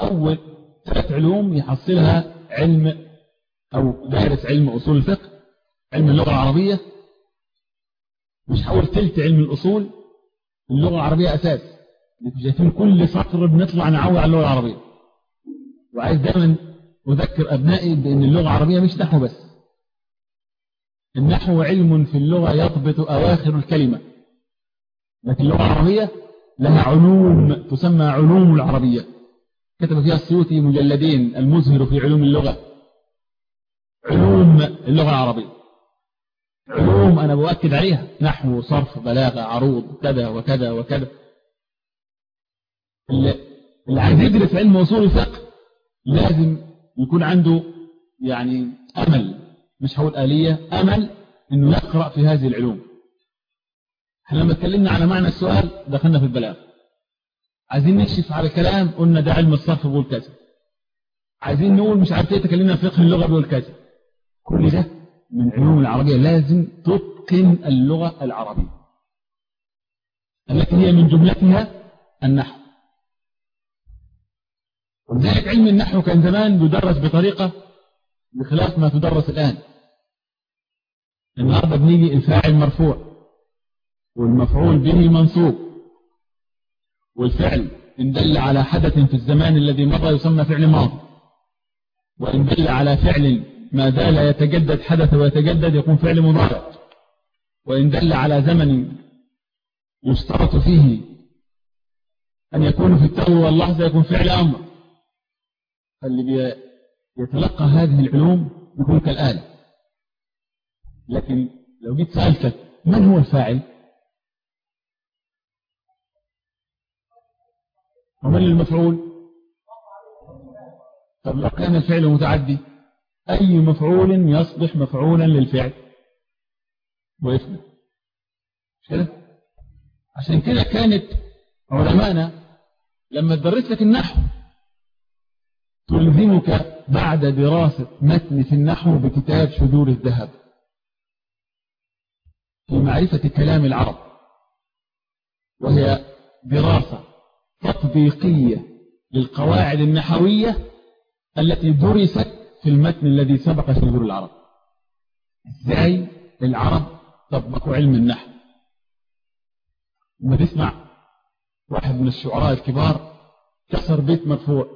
[SPEAKER 1] أول ثلاث علوم يحصلها علم أو دارس علم أصول الفقه علم اللغة العربية مش حاول تلت علم الأصول اللغة العربية أساس. أنتوا شايفين كل سطر بنطلع نعوي على اللغة العربية. وعايز دايما أذكر أبنائي بأن اللغة العربية مش نحو بس. النحو علم في اللغة يضبط أواخر الكلمة. لكن اللغة العربية لها علوم تسمى علوم العربية. كتب فيها السيوطي مجلدين المزهر في علوم اللغة. علوم اللغة العربية. علوم أنا بؤكد عليها. نحو صرف بلاغة عروض كذا وكذا وكذا. اللي عايز يدرس علم وصول الفقه لازم يكون عنده يعني أمل مش هقول آلية أمل إنه يقرأ في هذه العلوم. إحنا لما اتكلمنا على معنى السؤال دخلنا في البلاغ عايزين نكشف على كلام قلنا ده علم الصرف بيقول كذا عايزين نقول مش عارف إيه تكلمنا في فقه اللغة بيقول كذا كل ده من علوم العربية لازم تتقن اللغة العربية. التي هي من جملتها النحو. ولذلك علم النحو كان زمان يدرس بطريقة بخلاف ما تدرس الآن. النهارده بنيجي الفاعل مرفوع والمفعول به منصوب والفعل إن دل على حدث في الزمان الذي مضى يسمى فعل ماضي وإن دل على فعل ما زال يتجدد حدث ويتجدد يكون فعل مضارع. وإن دل على زمن يشترط فيه أن يكون في التو واللحظة يكون فعل أمر. فاللي يتلقى هذه العلوم يكون كالآلة. لكن لو جيت سألتك من هو الفاعل؟ ومن المفعول؟ طب لو كان الفعل متعدي؟ أي مفعول يصبح مفعولا للفعل. مش كده عشان كده كانت علماءنا لما تدرس لك النحو تلزمك بعد دراسة متن في النحو بكتاب شذور الذهب في معرفة كلام العرب وهي دراسة تطبيقية للقواعد النحوية التي درست في المتن الذي سبق شذور العرب. إزاي العرب طبقوا علم النحو؟ لما تسمع واحد من الشعراء الكبار كسر بيت مرفوع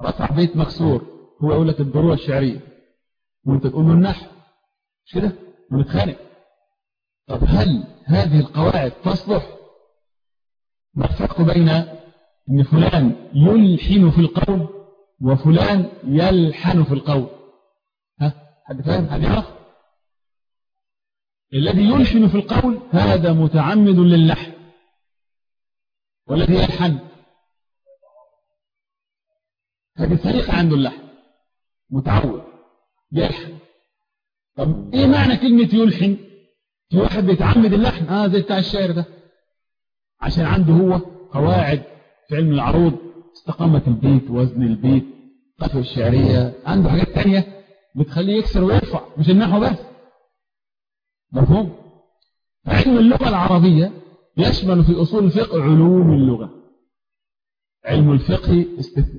[SPEAKER 1] رفع بيت مكسور هو يقول لك الضروره الشعرية. وأنت تقول له النحو مش كده؟ ونتخانق. طب هل هذه القواعد تصلح؟ ما الفرق بين إن فلان يلحن في القول وفلان يلحن في القول. ها؟ حد فاهم؟ حد يعرف؟ الذي يلحن في القول هذا متعمد للحن. والذي يلحن. هذه طريقة عنده اللحن. متعود. يلحن. طب إيه معنى كلمة يلحن؟ في واحد بيتعمد اللحن. آه زي بتاع الشاعر ده. عشان عنده هو قواعد في علم العروض. استقامة البيت وزن البيت قفل الشعرية عنده حاجات تانية بتخليه يكسر ويرفع مش النحو بس. مفهوم؟ علم اللغة العربية يشمل في أصول الفقه علوم اللغة. علم الفقه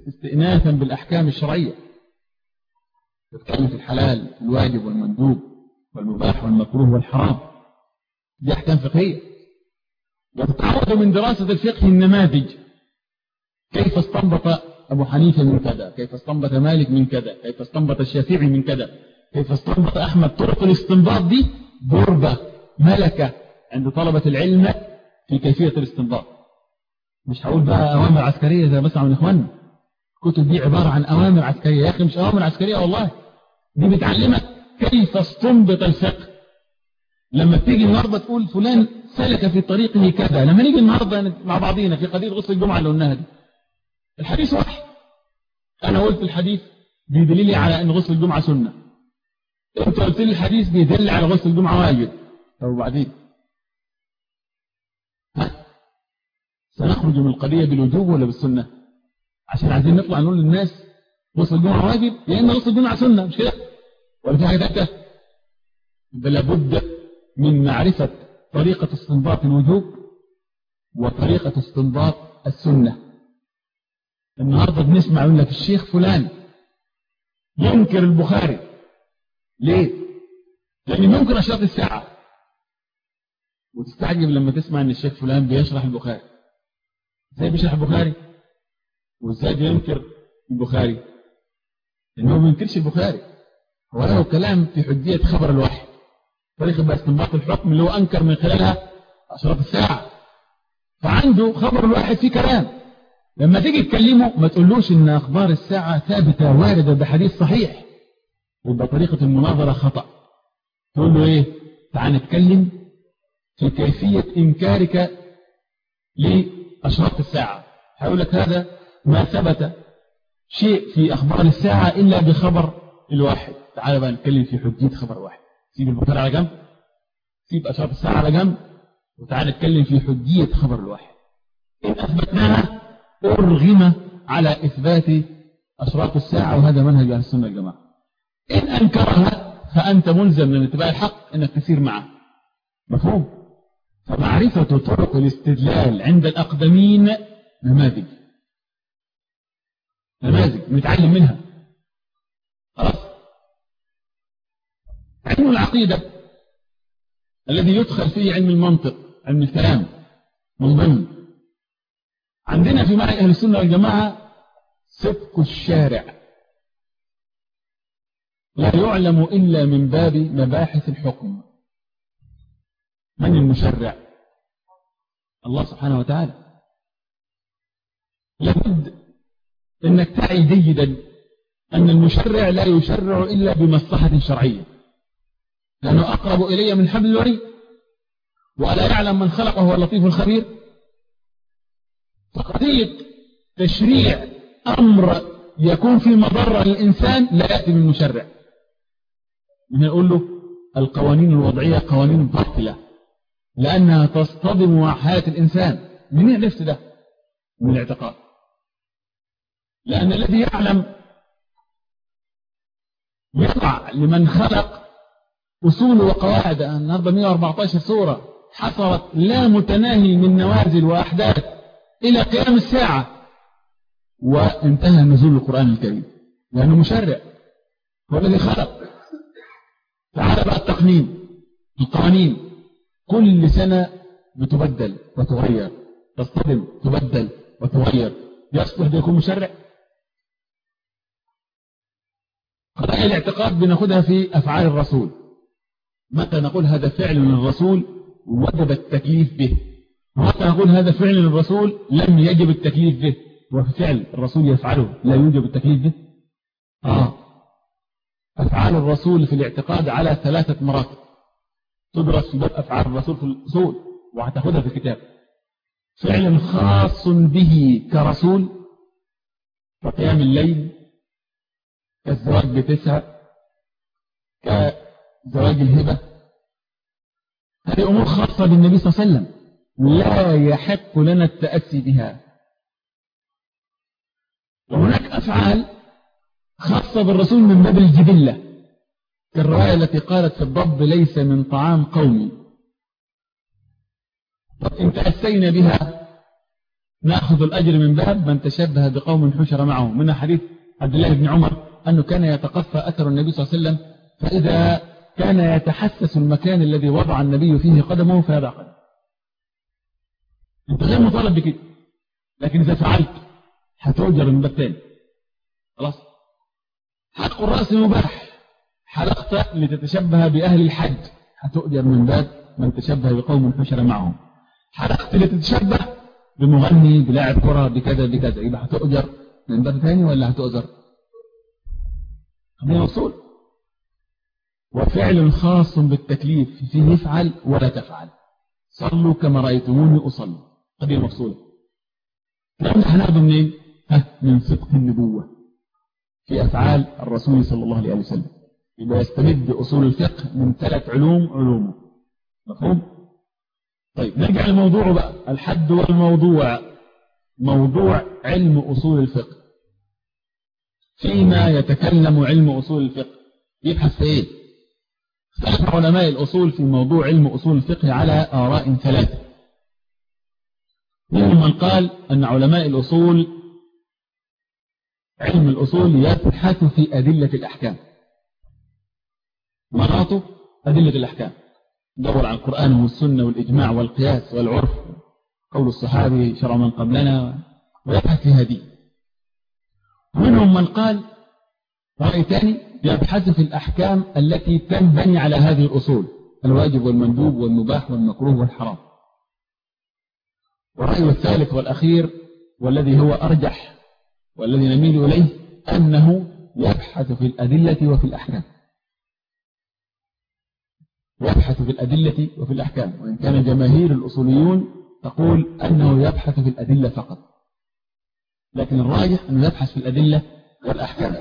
[SPEAKER 1] استئنافا بالأحكام الشرعية. تتكلم في الحلال الواجب والمندوب والمباح والمكروه والحرام. دي أحكام فقهية. وتتعرض من دراسة الفقه النماذج. كيف استنبط أبو حنيفة من كذا؟ كيف استنبط مالك من كذا؟ كيف استنبط الشافعي من كذا؟ كيف استنبط أحمد؟ طرق الاستنباط دي ضربة ملكة عند طلبة العلم في كيفية الاستنباط. مش هقول بقى أوامر عسكرية زي بسمع من إخواننا. الكتب دي عبارة عن أوامر عسكرية. يا أخي مش أوامر عسكرية والله. دي بتعلمك كيف استنبط الفقه. لما تيجي النهاردة تقول فلان سلك في طريقه كذا. لما نيجي النهاردة مع بعضينا في قضية غسل الجمعة اللي قلناها دي. الحديث واحد أنا قلت الحديث بيدلني على أن غسل الجمعة سنة. أنت قلت لي الحديث بيدل على غسل الجمعة واجب. طب وبعدين؟ سنخرج من القضية بالوجوب ولا بالسنة؟ عشان عايزين نطلع نقول للناس غسل الجمعة واجب يا إما غسل الجمعة سنة مش كده؟ ولا في حاجة تانية؟ بل لابد من معرفة طريقة استنباط الوجوب وطريقة استنباط السنة. النهاردة بنسمع يقول لك الشيخ فلان ينكر البخاري. ليه؟ لأن ممكن أشراط الساعة. وتستعجب لما تسمع أن الشيخ فلان بيشرح البخاري. إزاي بيشرح البخاري؟ وإزاي بينكر البخاري؟ لأنه ما بينكرش البخاري. هو له كلام في حجية خبر الوحي. طريقة بقى استنباط الحكم اللي هو أنكر من خلالها أشراط الساعة. فعنده خبر الواحد فيه كلام. لما تيجي تكلمه ما تقولوش إن أخبار الساعة ثابتة واردة بحديث صحيح. يبقى طريقة المناظرة خطأ. تقول له إيه؟ تعال نتكلم في كيفية إنكارك لأشراط الساعة. هقول لك هذا ما ثبت شيء في أخبار الساعة إلا بخبر الواحد. تعال بقى نتكلم في حجية خبر واحد. سيب البخاري على جنب. سيب أشراط الساعة على جنب. وتعال نتكلم في حجية خبر الواحد. إن أثبتناها أرغم على إثبات أشراط الساعة وهذا منهج أهل السنة الجماعة إن أنكرها فأنت ملزم من اتباع الحق أنك تسير معه. مفهوم؟ فمعرفة طرق الاستدلال عند الأقدمين نماذج. نماذج نتعلم منها. خلاص؟ علم العقيدة الذي يدخل فيه علم المنطق علم الكلام من ضمن عندنا في منهج أهل السنة والجماعة سبق الشارع. لا يعلم إلا من باب مباحث الحكم. من المشرع؟ الله سبحانه وتعالى. لابد أنك تعي جيدا أن المشرع لا يشرع إلا بمصلحة شرعية. لأنه أقرب إلي من حبل الوريد وألا يعلم من خلقه هو اللطيف الخبير. فقضية تشريع أمر يكون في مضرة للإنسان لا يأتي من مشرع. من يقول له القوانين الوضعية قوانين باطلة لأنها تصطدم مع حياة الإنسان. من نفس ده؟ من الاعتقاد. لأن الذي يعلم يقع لمن خلق أصول وقواعد. النهارده 114 سورة حصرت لا متناهي من نوازل وأحداث. إلى قيام الساعة. وانتهى نزول القرآن الكريم. لأنه مشرع. هو الذي خلق. تعالى بقى التقنين. القوانين. كل سنة بتبدل وتغير. تصطدم تبدل وتغير. يصلح ده يكون مشرع. قضايا الاعتقاد بناخدها في أفعال الرسول. متى نقول هذا فعل من الرسول وجب التكليف به؟ ومتى نقول هذا فعل الرسول لم يجب التكليف به وفعل الرسول يفعله لا يوجب التكليف به. آه. أفعال الرسول في الاعتقاد على ثلاثة مراتب. تدرس في باب أفعال الرسول في الأصول وهتاخدها في الكتاب. فعل خاص به كرسول كقيام الليل كالزواج بتسع كزواج الهبة. هذه أمور خاصة بالنبي صلى الله عليه وسلم. لا يحق لنا التأسي بها. وهناك أفعال خاصة بالرسول من باب الجبلة كالرواية التي قالت في الضب ليس من طعام قومي. إن تأسينا بها نأخذ الأجر من باب من تشبه بقوم حشر معه. من حديث عبد الله بن عمر أنه كان يتقفى أثر النبي صلى الله عليه وسلم فإذا كان يتحسس المكان الذي وضع النبي فيه قدمه فيضع قدمه أنت غير مطالب بكده لكن إذا فعلت هتؤجر من باب ثاني خلاص؟ حق الرأس مباح. حلقت لتتشبه بأهل الحج. هتؤجر من باب من تشبه بقوم حشر معهم. حلقت لتتشبه بمغني بلاعب كرة بكذا بكذا. يبقى هتؤجر من باب ثاني ولا هتؤجر هذا مقصود وفعل خاص بالتكليف فيه يفعل ولا تفعل. صلوا كما رأيتموني أصلي. هذه مقصود لأن هناخده منين؟ من فقه النبوة في أفعال الرسول صلى الله عليه وسلم. يبقى يستمد أصول الفقه من ثلاث علوم علومه مفهوم؟ طيب نرجع للموضوع بقى. الحد والموضوع. موضوع علم أصول الفقه. فيما يتكلم علم أصول الفقه. يبحث في إيه؟ اختلف علماء الأصول في موضوع علم أصول الفقه على آراء ثلاثة. منهم من قال أن علماء الأصول علم الأصول يبحث في أدلة الأحكام. مناطه أدلة الأحكام. دور على القرآن والسنة والإجماع والقياس والعرف. قول الصحابي شرع من قبلنا ويبحث في هذه. منهم من قال رأي ثاني يبحث في الأحكام التي تنبني على هذه الأصول الواجب والمندوب والمباح والمكروه والحرام. والرأي الثالث والأخير والذي هو أرجح والذي نميل إليه أنه يبحث في الأدلة وفي الأحكام. يبحث في الأدلة وفي الأحكام. وإن كان جماهير الأصوليون تقول أنه يبحث في الأدلة فقط. لكن الراجح أنه يبحث في الأدلة والأحكام.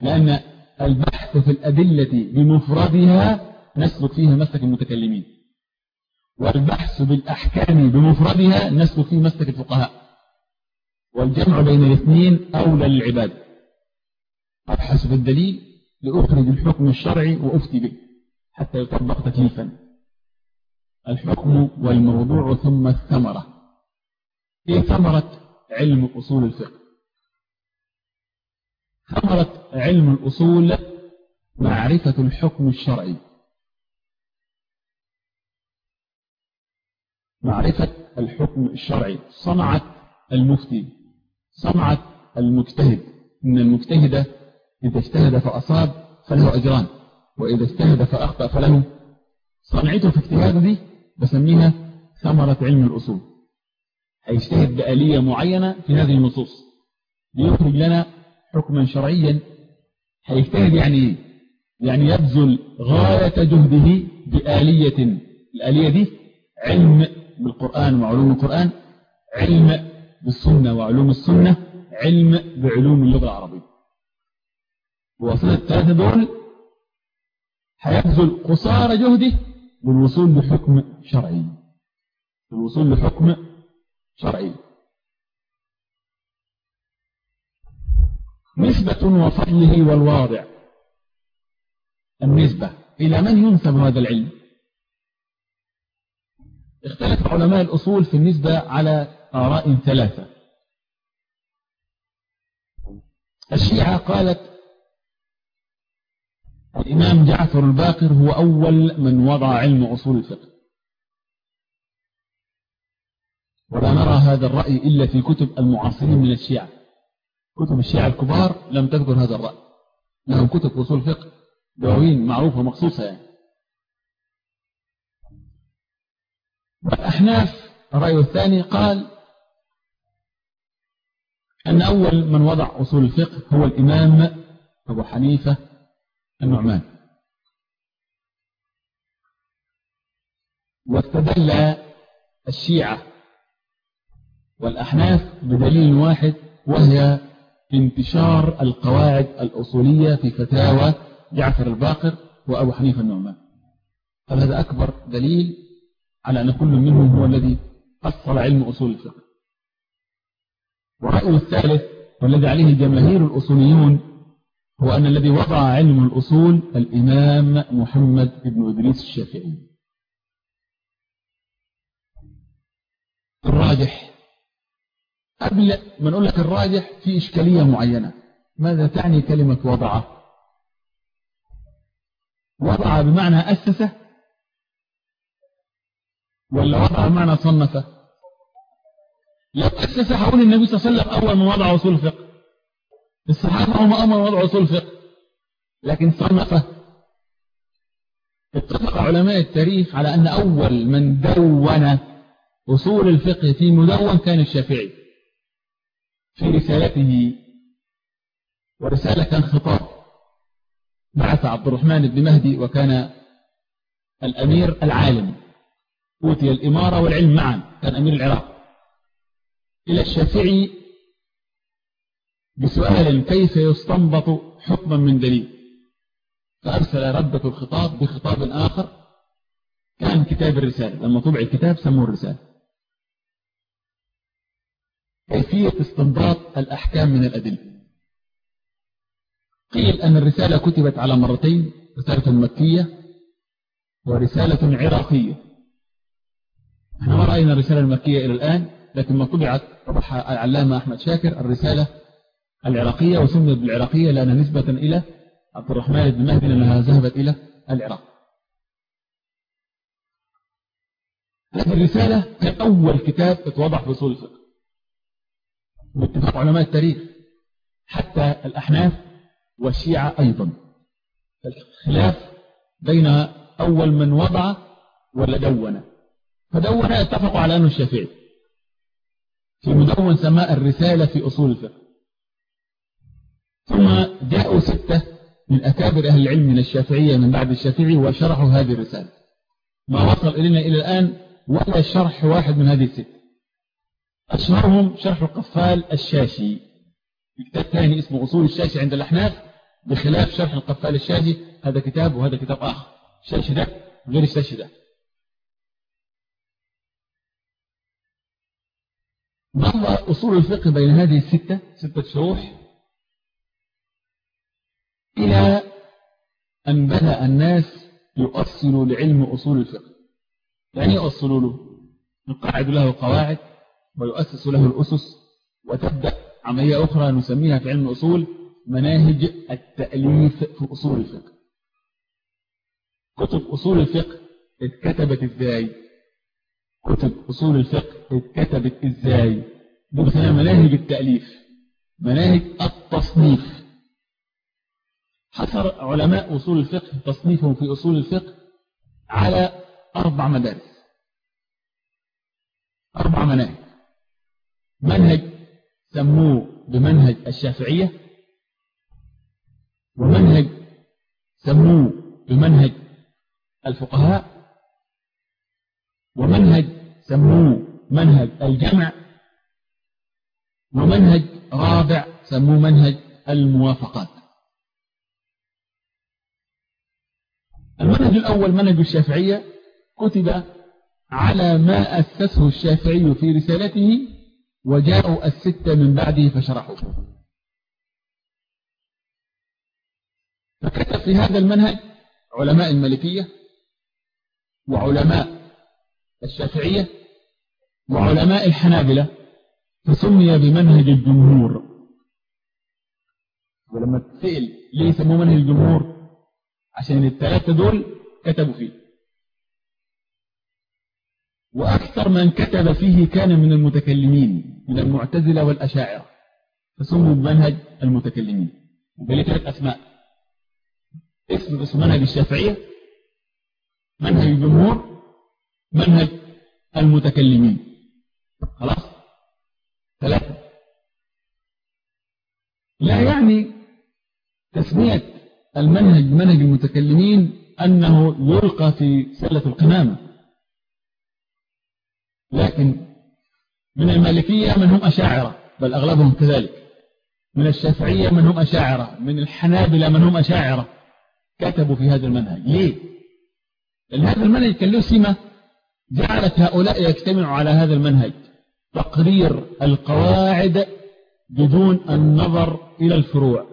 [SPEAKER 1] لأن البحث في الأدلة بمفردها نسلك فيها مسلك المتكلمين. والبحث بالأحكام بمفردها نسلك فيه مسلك الفقهاء والجمع بين الاثنين أولى للعباد. أبحث في الدليل لأخرج الحكم الشرعي وأفتي به حتى يطبق تكليفا. الحكم والموضوع ثم الثمرة. إيه ثمرة علم أصول الفقه. ثمرة علم الأصول معرفة الحكم الشرعي. معرفة الحكم الشرعي صنعت المفتي صنعت المجتهد. إن المجتهد إذا اجتهد فأصاب فله أجران وإذا اجتهد فأخطأ فله صنعته في اجتهاده دي بسميها ثمرة علم الأصول. هيجتهد بآلية معينة في هذه النصوص ليخرج لنا حكما شرعيا. هيجتهد يعني إيه؟ يعني يبذل غاية جهده بآلية. الآلية دي علم بالقرآن وعلوم القرآن علم بالسنة وعلوم السنة علم بعلوم اللغة العربية. ووصلت الثلاثة دول هيبذل قصارى جهده للوصول لحكم شرعي. للوصول لحكم شرعي. نسبة وفضله والواضع. النسبة إلى من ينسب هذا العلم؟ اختلف علماء الأصول في النسبة على آراء ثلاثة. الشيعة قالت الإمام جعفر الباقر هو أول من وضع علم أصول الفقه. ولا نرى هذا الرأي إلا في كتب المعاصرين من الشيعة. كتب الشيعة الكبار لم تذكر هذا الرأي. لهم كتب أصول فقه دواوين معروفة مخصوصة يعني. والأحناف الرأي الثاني قال أن أول من وضع أصول الفقه هو الإمام أبو حنيفة النعمان. واستدل الشيعة والأحناف بدليل واحد وهي انتشار القواعد الأصولية في فتاوى جعفر الباقر وأبو حنيفة النعمان. فهذا أكبر دليل على أن كل منهم هو الذي أصل علم أصول الفقه. والرأي الثالث والذي عليه جماهير الأصوليون هو أن الذي وضع علم الأصول الإمام محمد بن إدريس الشافعي. الراجح. قبل ما نقول لك الراجح في إشكالية معينة. ماذا تعني كلمة وضع؟ وضع بمعنى أسس ولا وضع بمعنى صنف لو أسس هقول النبي صلى الله عليه وسلم أول من وضع أصول الفقه. الصحابة هم أول من وضعوا أصول الفقه. لكن صنف اتفق علماء التاريخ على أن أول من دون أصول الفقه في مدون كان الشافعي. في رسالته. ورسالة كان خطاب. بعث عبد الرحمن بن مهدي وكان الأمير العالم أوتي الإمارة والعلم معا كان أمير العراق. إلى الشافعي بسؤال كيف يستنبط حكما من دليل؟ فأرسل ردة الخطاب بخطاب آخر كان كتاب الرسالة. لما طبع الكتاب سموه الرسالة. كيفية استنباط الأحكام من الأدلة؟ قيل أن الرسالة كتبت على مرتين رسالة مكية ورسالة عراقية. إحنا ما رأينا الرسالة المكية إلى الآن لكن ما طبعت طبعها العلامة أحمد شاكر الرسالة العراقية وسميت بالعراقية لأنها نسبة إلى عبد الرحمن بن مهدي لأنها ذهبت إلى العراق. هذه الرسالة كان أول كتاب اتوضع في أصول الفقه باتفاق علماء التاريخ حتى الأحناف والشيعة أيضا. الخلاف بين أول من وضع ولا فدون اتفقوا على أنه الشافعي في مدون سماء الرسالة في أصول الفقه. ثم جاءوا ستة من أكابر أهل العلم من الشافعية من بعد الشافعي وشرحوا هذه الرسالة. ما وصل إلينا إلى الآن ولا شرح واحد من هذه الستة أشهرهم شرح القفال الشاشي. كتاب ثاني اسمه أصول الشاشي عند الأحناف. بخلاف شرح القفال الشاشي هذا كتاب وهذا كتاب آخر. الشاشي ده غير الشاشي ده. مر أصول الفقه بين هذه الستة ستة شروح. إلى أن بدأ الناس يؤصلوا لعلم أصول الفقه. يعني يؤصلوا له نقعد له قواعد ويؤسس له الأسس وتبدأ عملية أخرى نسميها في علم الأصول مناهج التأليف في أصول الفقه. كتب أصول الفقه اتكتبت إزاي؟ كتب أصول الفقه اتكتبت إزاي؟ بسميها مناهج التأليف مناهج التصنيف. حصر علماء أصول الفقه تصنيفهم في أصول الفقه على أربع مدارس. أربع مناهج. منهج سموه بمنهج الشافعية ومنهج سموه بمنهج الفقهاء ومنهج سموه منهج الجمع ومنهج رابع سموه منهج الموافقات. المنهج الأول منهج الشافعية كتب على ما أسسه الشافعي في رسالته وجاءوا الستة من بعده فشرحوا فكتب في هذا المنهج علماء الملكية وعلماء الشافعية وعلماء الحنابلة فسمي بمنهج الجمهور. ولما تسأل ليه سموه منهج الجمهور عشان الثلاثة دول كتبوا فيه. وأكثر من كتب فيه كان من المتكلمين من المعتزلة والأشاعرة. فسموا بمنهج المتكلمين. وبالي ثلاث أسماء. اسم اسم منهج الشافعية منهج الجمهور منهج المتكلمين. خلاص؟ ثلاثة. لا يعني تسمية المنهج منهج المتكلمين أنه يلقى في سلة القمامة لكن من المالكية من هم أشاعرة بل أغلبهم كذلك. من الشافعية من هم أشاعرة من الحنابلة من هم أشاعرة. كتبوا في هذا المنهج. ليه؟ لأن هذا المنهج كان له سمة جعلت هؤلاء يجتمعوا على هذا المنهج. تقرير القواعد بدون النظر إلى الفروع.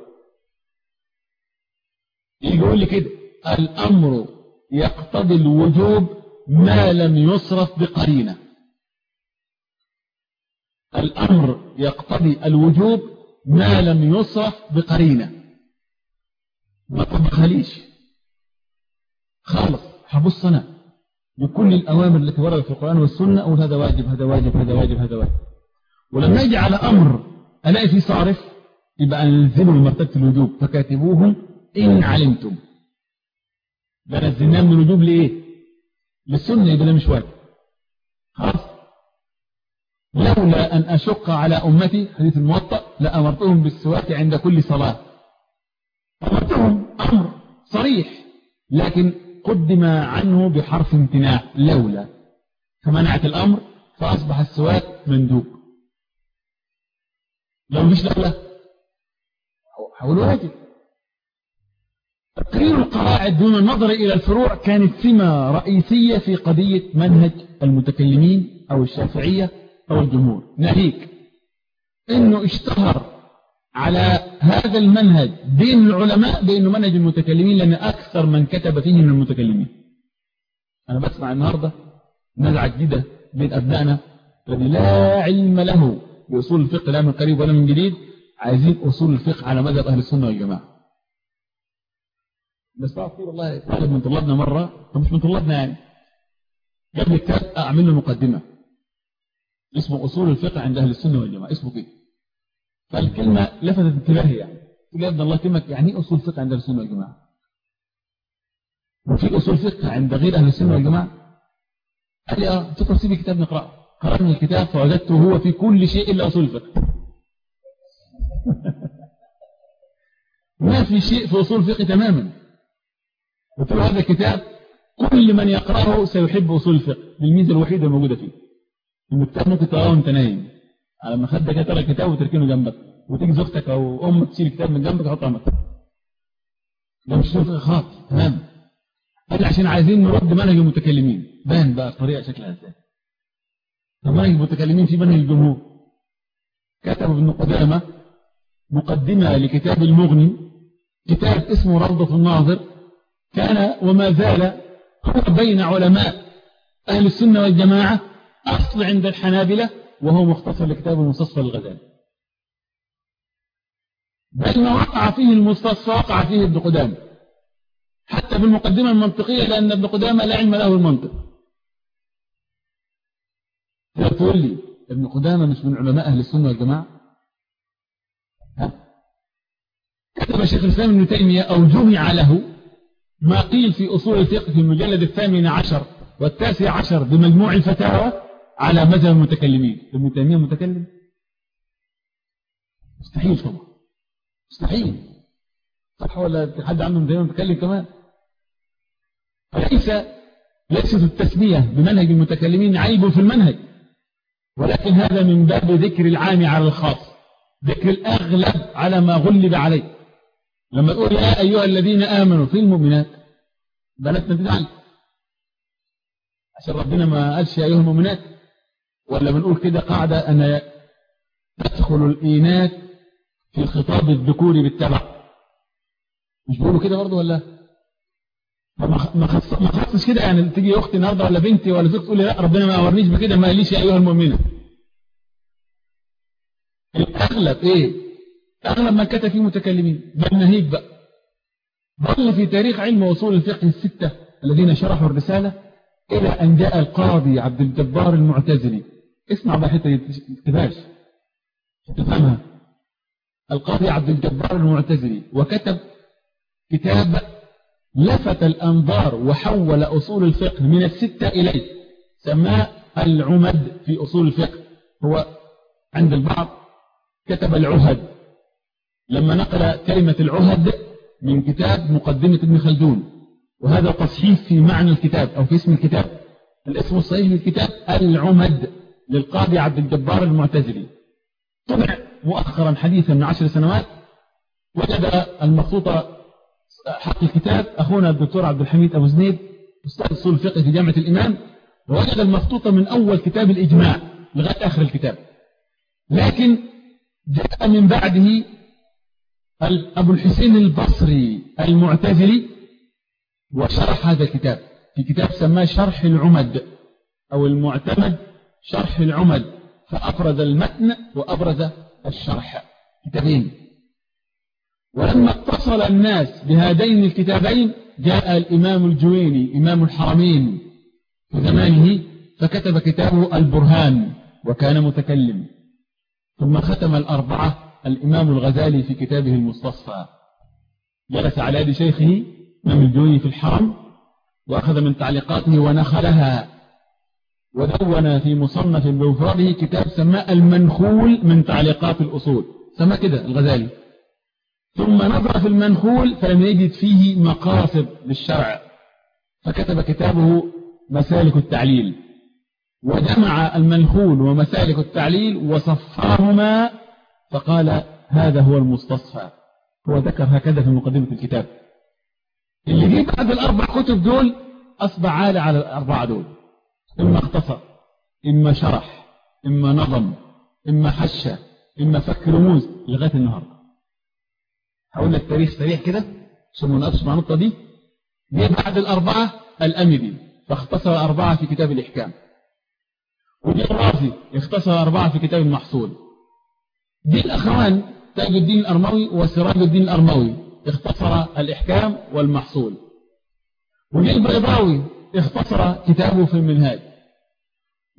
[SPEAKER 1] يقول لي كده الأمر يقتضي الوجوب ما لم يصرف بقرينة. الأمر يقتضي الوجوب ما لم يصرف بقرينة. ما تبخليش. خالص حبص أنا بكل الأوامر التي وردت في القرآن والسنة أقول هذا واجب هذا واجب هذا واجب هذا واجب. ولما يجي على أمر ألاقي فيه صارف يبقى أنزله مرتبة الوجوب فكاتبوهم إن علمتم. ده نزلناه من الوجوب لإيه؟ للسنة يبقى ده مش واجب. خلاص؟ لولا أن أشق على أمتي حديث الموطأ لأمرتهم بالسواك عند كل صلاة. أمرتهم أمر صريح لكن قدم عنه بحرف امتناع لولا. فمنعت الأمر فأصبح السواك مندوب. لو مش لولا حولوا واجب تقرير القواعد دون النظر إلى الفروع كانت سمة رئيسية في قضية منهج المتكلمين أو الشافعية أو الجمهور. ناهيك. إنه اشتهر على هذا المنهج. بين العلماء بأنه منهج المتكلمين لأن أكثر من كتب فيه من المتكلمين. أنا بسمع النهاردة نزعة جديدة بين أبنائنا الذي لا علم له بأصول الفقه لا من قريب ولا من جديد عايزين أصول الفقه على مذهب أهل السنة والجماعة. بس كثير والله طالب من طلابنا مرة مش من طلابنا يعني. جاب لي كتاب أعمل له مقدمة. اسمه أصول الفقه عند أهل السنة والجماعة. اسمه كده. فالكلمة لفتت انتباهي يعني. قلت يا ابن الله كلمة يعني إيه أصول فقه عند السنة والجماعة. وفي أصول فقه عند غير أهل السنة والجماعة؟ قال لي آه تقرأ سيبي كتاب نقرأه قرأنا الكتاب فوجدته هو في كل شيء إلا أصول الفقه ما في شيء في أصول الفقه تماما. قلت له هذا الكتاب كل من يقرأه سيحب أصول الفقه بالميزة الوحيدة الموجودة فيه. الكتاب ممكن تقرأه وأنت نايم. على ما خدك ترى الكتاب وتركنه جنبك وتيجي زوجتك أو أمك تشيل الكتاب من جنبك تحطه مكتب ده مش فقه خاطئ تمام؟ قال عشان عايزين نرد منهج المتكلمين. بان بقى الطريقة شكلها إزاي؟ طب منهج المتكلمين في منهج الجمهور. كتب ابن قدامه مقدمة لكتاب المغني كتاب اسمه روضة الناظر. كان وما زال بين علماء أهل السنة والجماعة أصل عند الحنابلة وهو مختصر لكتاب المستصفى للغزالي بل ما وقع فيه المستصفى وقع فيه ابن قدامة. حتى بالمقدمة المنطقية لأن ابن قدامة لا علم له المنطق. تقول لي ابن قدامة مش من علماء أهل السنة والجماعة؟ كتب شيخ الإسلام ابن تيمية أو جمع له ما قيل في أصول الفقه في المجلد الثامن عشر والتاسع عشر بمجموع الفتاوى على مذهب المتكلمين. ابن تيمية متكلم؟ مستحيل طبعا. مستحيل. صح ولا حد عنده دايما متكلم كمان؟ فليس ليست التسمية بمنهج المتكلمين عيب في المنهج. ولكن هذا من باب ذكر العام على الخاص. ذكر الأغلب على ما غلب عليه. لما تقول يا أيها الذين آمنوا في المؤمنات؟ بلتنا تزعل. عشان ربنا ما قالش يا أيها المؤمنات. ولا بنقول كده قاعدة أن تدخل الإينات في الخطاب الذكوري بالتبع. مش بيقولوا كده برضه ولا؟ ما خصصش كده يعني تيجي أختي النهارده ولا بنتي ولا زوجتي تقول لي لا ربنا ما امرنيش بكده ما قاليش يا أيها المؤمنة. الأغلب إيه؟ أغلب ما كتب فيه متكلمين. بل ناهيك بقى. ظل في تاريخ علم وصول الفقه الستة الذين شرحوا الرسالة إلى أن جاء القاضي عبد الجبار المعتزلي. اسمع بقى حتة تكتبهاش تفهمها. القاضي عبد الجبار المعتزلي وكتب كتاب لفت الأنظار وحول أصول الفقه من الستة إليه سماه العمد في أصول الفقه. هو عند البعض كتب العهد. لما نقل كلمة العهد من كتاب مقدمة ابن خلدون. وهذا تصحيف في معنى الكتاب أو في اسم الكتاب. الاسم الصحيح للكتاب العمد. للقاضي عبد الجبار المعتزلي. طبع مؤخرا حديثا من عشر سنوات وجد المخطوطة حق الكتاب أخونا الدكتور عبد الحميد أبو زنيد أستاذ أصول الفقه في جامعة الإمام ووجد المخطوطة من أول كتاب الإجماع لغاية آخر الكتاب. لكن جاء من بعده أبو الحسين البصري المعتزلي وشرح هذا الكتاب. في كتاب سماه شرح العمد أو المعتمد شرح العمد فأفرز المتن وأبرز الشرح. كتابين ولما اتصل الناس بهذين الكتابين جاء الإمام الجويني إمام الحرمين. في زمانه فكتب كتابه البرهان وكان متكلم. ثم ختم الأربعة الإمام الغزالي في كتابه المستصفى جلس على يد شيخه إمام الجويني في الحرم وأخذ من تعليقاته ونخلها. ودون في مصنف بمفرده كتاب سماه المنخول من تعليقات الأصول. سماه كده الغزالي. ثم نظر في المنخول فلم يجد فيه مقاصد للشرع فكتب كتابه مسالك التعليل. وجمع المنخول ومسالك التعليل وصفاهما فقال هذا هو المستصفى. هو ذكر هكذا في مقدمة الكتاب. اللي جه بعد الأربع كتب دول أصبح عالي على الأربعة دول. إما اختصر إما شرح إما نظم إما حشى إما فك رموز لغاية النهاردة هقول لك تاريخ سريع كده ثم نقص مع النقطة دي. دي بعد الأربعة الأمدي فاختصر أربعة في كتاب الإحكام. ودي الرازي اختصر أربعة في كتاب المحصول. دي الأخوان تاج الدين الأرموي وسراج الدين الأرموي اختصر الإحكام والمحصول. ودي البيضاوي اختصر كتابه في المنهاج.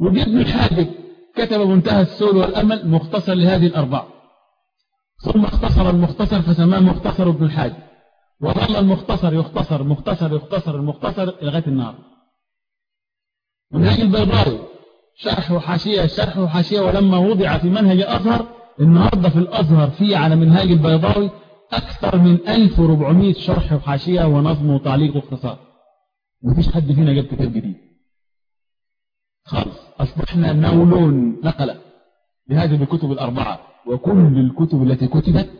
[SPEAKER 1] ودي ابن الحاجب كتب منتهى السول والأمل مختصر لهذه الأربعة ثم اختصر المختصر فسماه مختصر ابن الحاج. وظل المختصر يختصر مختصر يختصر المختصر لغاية النهار منهاج البيضاوي شرح وحاشية شرح وحاشية ولما وضع في منهج الأزهر النهاردة في الأزهر في على منهاج البيضاوي أكثر من 1400 شرح وحاشية ونظم وتعليق واختصار. مفيش حد فينا جاب كتاب جديد. خالص. أصبحنا نولون نقلة. لهذه الكتب الأربعة. وكل الكتب التي كتبت.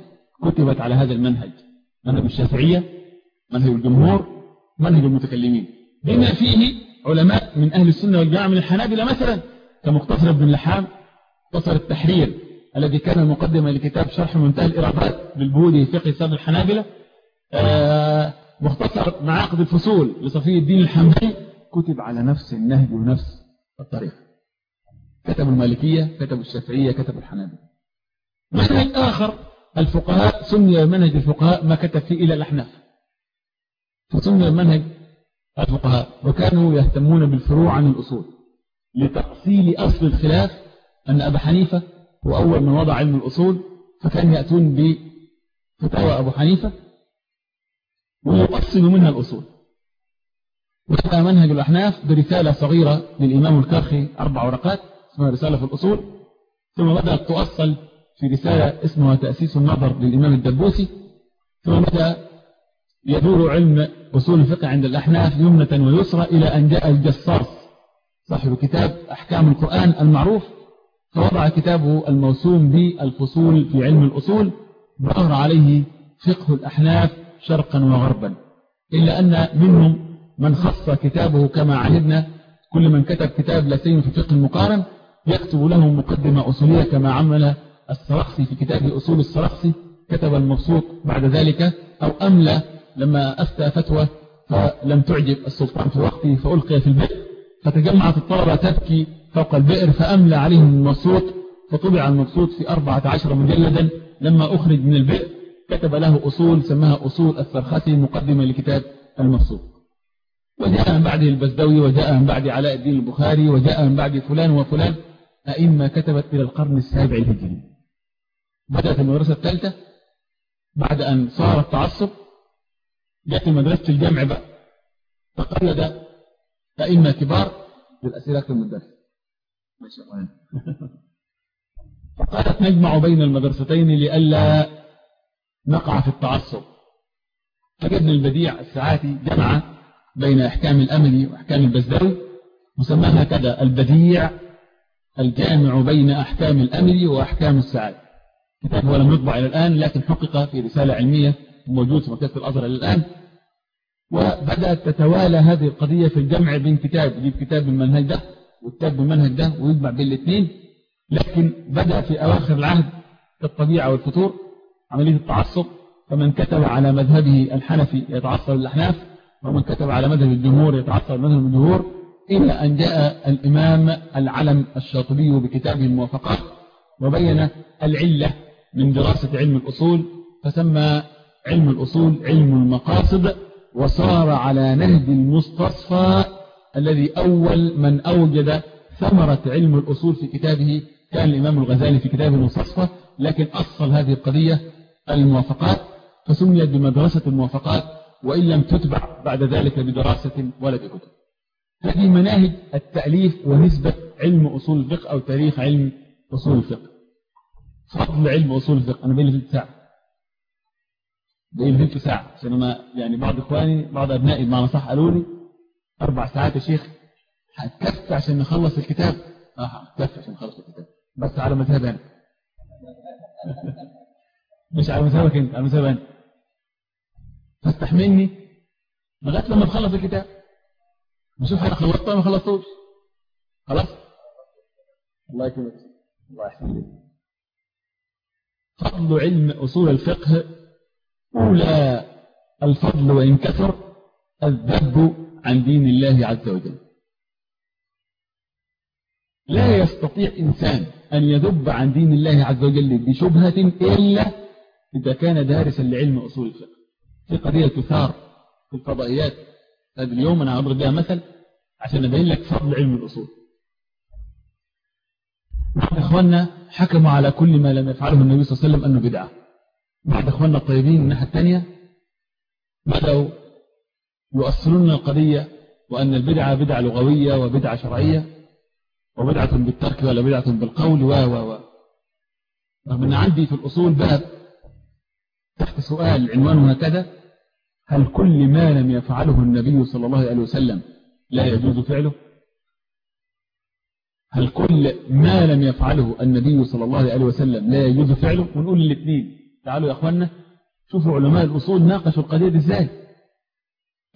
[SPEAKER 1] كتبت على هذا المنهج. منهج الشافعية منهج الجمهور منهج المتكلمين. بما فيه علماء من أهل السنة والجماعة من الحنابلة مثلا كمختصر ابن اللحام مختصر التحرير الذي كان مقدما لكتاب شرح منتهى الإرادات للبودي فقه سبب الحنابلة. آه مختصر معاقد الفصول لصفي الدين الحنبلي. كتب على نفس النهج ونفس الطريقة. كتب المالكية كتب الشافعية كتب الحنابلة. منهج آخر الفقهاء سمي منهج الفقهاء ما كتب فيه إلى الأحناف. فسمي منهج الفقهاء وكانوا يهتمون بالفروع عن الأصول. لتأصيل أصل الخلاف أن أبا حنيفة هو أول من وضع علم الأصول فكان يأتون بفتاوى أبو حنيفة ويؤصل منها الأصول. وكان منهج الأحناف برسالة صغيرة للإمام الكرخي أربع ورقات اسمها رسالة في الأصول ثم بدأت تؤصل في رسالة اسمها تأسيس النظر للإمام الدبوسي ثم بدأ يدور علم أصول الفقه عند الأحناف يمنة ويسرى إلى أن جاء الجصاص صاحب كتاب أحكام القرآن المعروف فوضع كتابه الموسوم بالفصول في علم الأصول ظهر عليه فقه الأحناف شرقا وغربا إلا أن منهم من خص كتابه كما عهدنا كل من كتب كتاب لا في فقه المقارن يكتب له مقدمة أصولية كما عمل السرخسي في كتاب أصول السرخسي كتب المبسوط بعد ذلك أو أملى لما أفتى فتوى فلم تعجب السلطان في وقته فألقي في البئر. فتجمعت الطلبة تبكي فوق البئر فأملى عليهم المبسوط فطبع المبسوط في أربعة عشر مجلدا لما أخرج من البئر. كتب له أصول سماها أصول السرخسي مقدمة لكتاب المبسوط وجاء من بعده البزدوي وجاء من بعد علاء الدين البخاري وجاء من بعد فلان وفلان. أئمة كتبت إلى القرن السابع الهجري. بدأت المدرسة الثالثة. بعد أن صار التعصب جاءت مدرسة الجامع بقى. تقلد أئمة كبار بالأسئلة الدرس ما شاء الله. فقالت نجمع بين المدرستين لئلا نقع في التعصب. فجبنا البديع الساعاتي جمع بين أحكام الأملي وأحكام البزدوي مسمى هكذا البديع الجامع بين أحكام الأمر وأحكام السعادة. كتاب هو لم يطبع إلى الآن لكن حقق في رسالة علمية موجود في مكتبة الأزهر إلى الآن. وبدأت تتوالى هذه القضية في الجمع بين كتاب يجيب كتاب بالمنهج ده وكتاب بالمنهج ده ويجمع بين الاثنين. لكن بدأ في أواخر العهد كالطبيعة والفطور عملية التعصب. فمن كتب على مذهبه الحنفي يتعصب للأحناف ومن كتب على مذهب الجمهور يتعصب لمذهب الجمهور. إلى أن جاء الإمام العلم الشاطبي بكتابه الموافقات وبين العلة من دراسة علم الأصول فسمى علم الأصول علم المقاصد وصار على نهج المستصفى الذي أول من أوجد ثمرة علم الأصول في كتابه. كان الإمام الغزالي في كتابه المستصفى لكن أصل هذه القضية الموافقات فسميت بمدرسة الموافقات وإن لم تتبع بعد ذلك بدراسة ولا بكتب. هذه مناهج التأليف ونسبة علم أصول الفقه أو تاريخ علم أصول الفقه. فضل علم أصول الفقه. أنا بين ثلث ساعة بين ثلث ساعة عشان أنا يعني بعض إخواني بعض أبنائي بمعنى صح قالوا لي أربع ساعات يا شيخ هتكفي عشان نخلص الكتاب. آه هتكفي عشان نخلص الكتاب. بس على مذهب أنا. مش على مذهبك أنت على مذهب أنا. فاستحملني لغاية لما تخلص الكتاب. نشوف أنا خلصته ما خلصتوش. خلاص؟ الله يكرمك. الله يحسن فضل علم أصول الفقه أولى الفضل وإن كثر الذب عن دين الله عز وجل. لا يستطيع إنسان أن يذب عن دين الله عز وجل بشبهة إلا إذا كان دارسا لعلم أصول الفقه. في قضية تثار في الفضائيات هذا اليوم أنا أضرب بها مثل عشان أبين لك فضل علم الأصول. بعض إخواننا حكموا على كل ما لم يفعله النبي صلى الله عليه وسلم أنه بدعة. بعض إخواننا الطيبين من الناحية الثانية بدأوا يؤصلون القضية وأن البدعة بدعة لغوية وبدعة شرعية وبدعة بالترك ولا بدعة بالقول و و و. رغم أن عندي في الأصول باب تحت سؤال عنوانه هكذا هل كل ما لم يفعله النبي صلى الله عليه وسلم لا يجوز فعله؟ هل كل ما لم يفعله النبي صلى الله عليه وسلم لا يجوز فعله؟ ونقول الاثنين. تعالوا يا أخوانا شوفوا علماء الأصول ناقشوا القضية دي إزاي.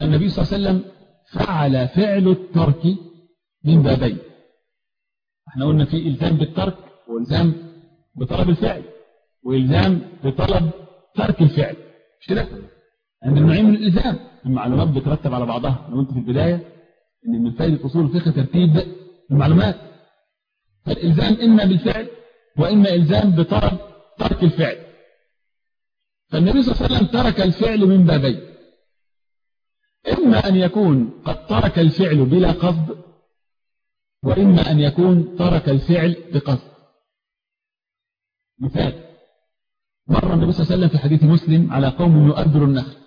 [SPEAKER 1] النبي صلى الله عليه وسلم فعل فعل الترك من بابين. إحنا قلنا في إلزام بالترك وإلزام بطلب الفعل وإلزام بطلب ترك الفعل. مش كده؟ عند النوعين من الإلزام. المعلومات بترتب على بعضها. لو أنت في البداية إن من فائدة أصول الفقه ترتيب المعلومات. فالإلزام إما بالفعل وإما إلزام بطلب ترك الفعل. فالنبي صلى الله عليه وسلم ترك الفعل من بابين. إما أن يكون قد ترك الفعل بلا قصد وإما أن يكون ترك الفعل بقصد. مثال مر النبي صلى الله عليه وسلم في حديث مسلم على قوم يؤبر النخل.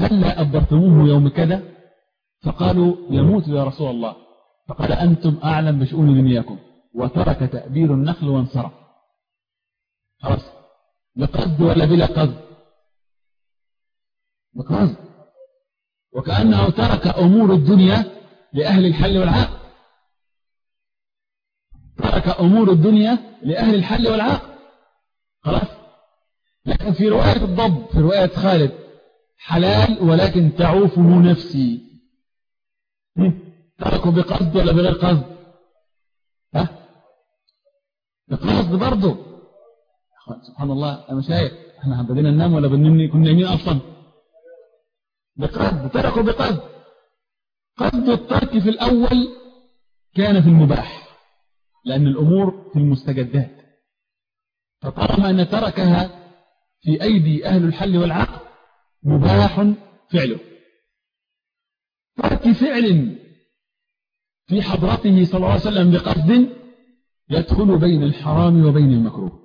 [SPEAKER 1] هل لا أبرتموه يوم كذا؟ فقالوا يموت يا رسول الله. فقال أنتم أعلم بشؤون دنياكم. وترك تأبير النخل وانصرف. خلاص. بقصد ولا بلا قصد؟ بقصد. وكأنه ترك أمور الدنيا لأهل الحل والعقد ترك أمور الدنيا لأهل الحل والعقد خلاص. لكن في رواية الضب في رواية خالد حلال ولكن تعوفه نفسي. تركوا بقصد ولا بغير قصد؟ ها؟ بقصد برضه. سبحان الله يا مشايخ إحنا بدينا ننام ولا بنني كنا نايمين أصلا. بقصد تركوا بقصد. قصد الترك في الأول كان في المباح لأن الأمور في المستجدات. فطالما أن تركها في أيدي أهل الحل والعقد مباح فعله. ترك فعل في حضرته صلى الله عليه وسلم بقصد يدخل بين الحرام وبين المكروه.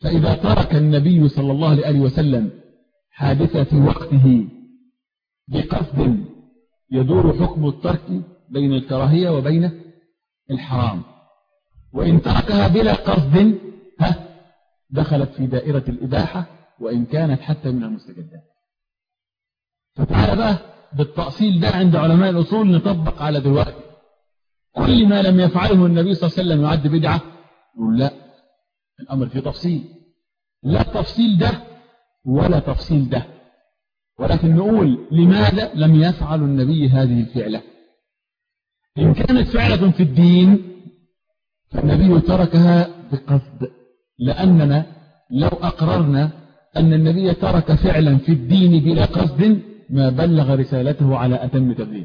[SPEAKER 1] فإذا ترك النبي صلى الله عليه وسلم حادثة في وقته بقصد يدور حكم الترك بين الكراهية وبين الحرام. وإن تركها بلا قصد ها دخلت في دائرة الإباحة وإن كانت حتى من المستجدات. فتعال بقى بالتأصيل ده عند علماء الأصول نطبق على دلوقتي. كل ما لم يفعله النبي صلى الله عليه وسلم يعد بدعة نقول لا الأمر فيه تفصيل. لا تفصيل ده ولا تفصيل ده. ولكن نقول لماذا لم يفعل النبي هذه الفعلة؟ إن كانت فعلة في الدين فالنبي تركها بقصد لأننا لو أقررنا أن النبي ترك فعلا في الدين بلا قصد ما بلغ رسالته على أتم تبليغ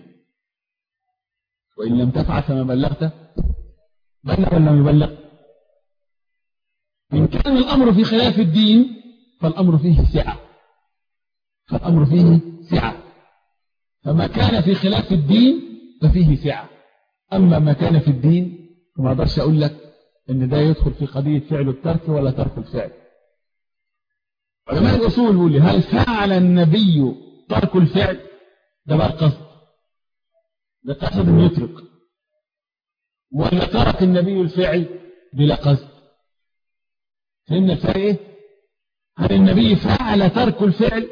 [SPEAKER 1] وإن لم تفعل فما بلغت بلغ لم يبلغ. إن كان الأمر في خلاف الدين فالأمر فيه سعة. فالأمر فيه سعة. فما كان في خلاف الدين ففيه سعة. أما ما كان في الدين فما أقدرش أقول لك إن ده يدخل في قضية فعل الترك ولا ترك الفعل. علماء الأصول يقول لي هل فعل النبي ترك الفعل؟ ده بقى قصد ده قصد إنه يترك. ولا ترك النبي الفعل؟ بلا قصد. فهمنا الفرق إيه؟ هل النبي فعل ترك الفعل؟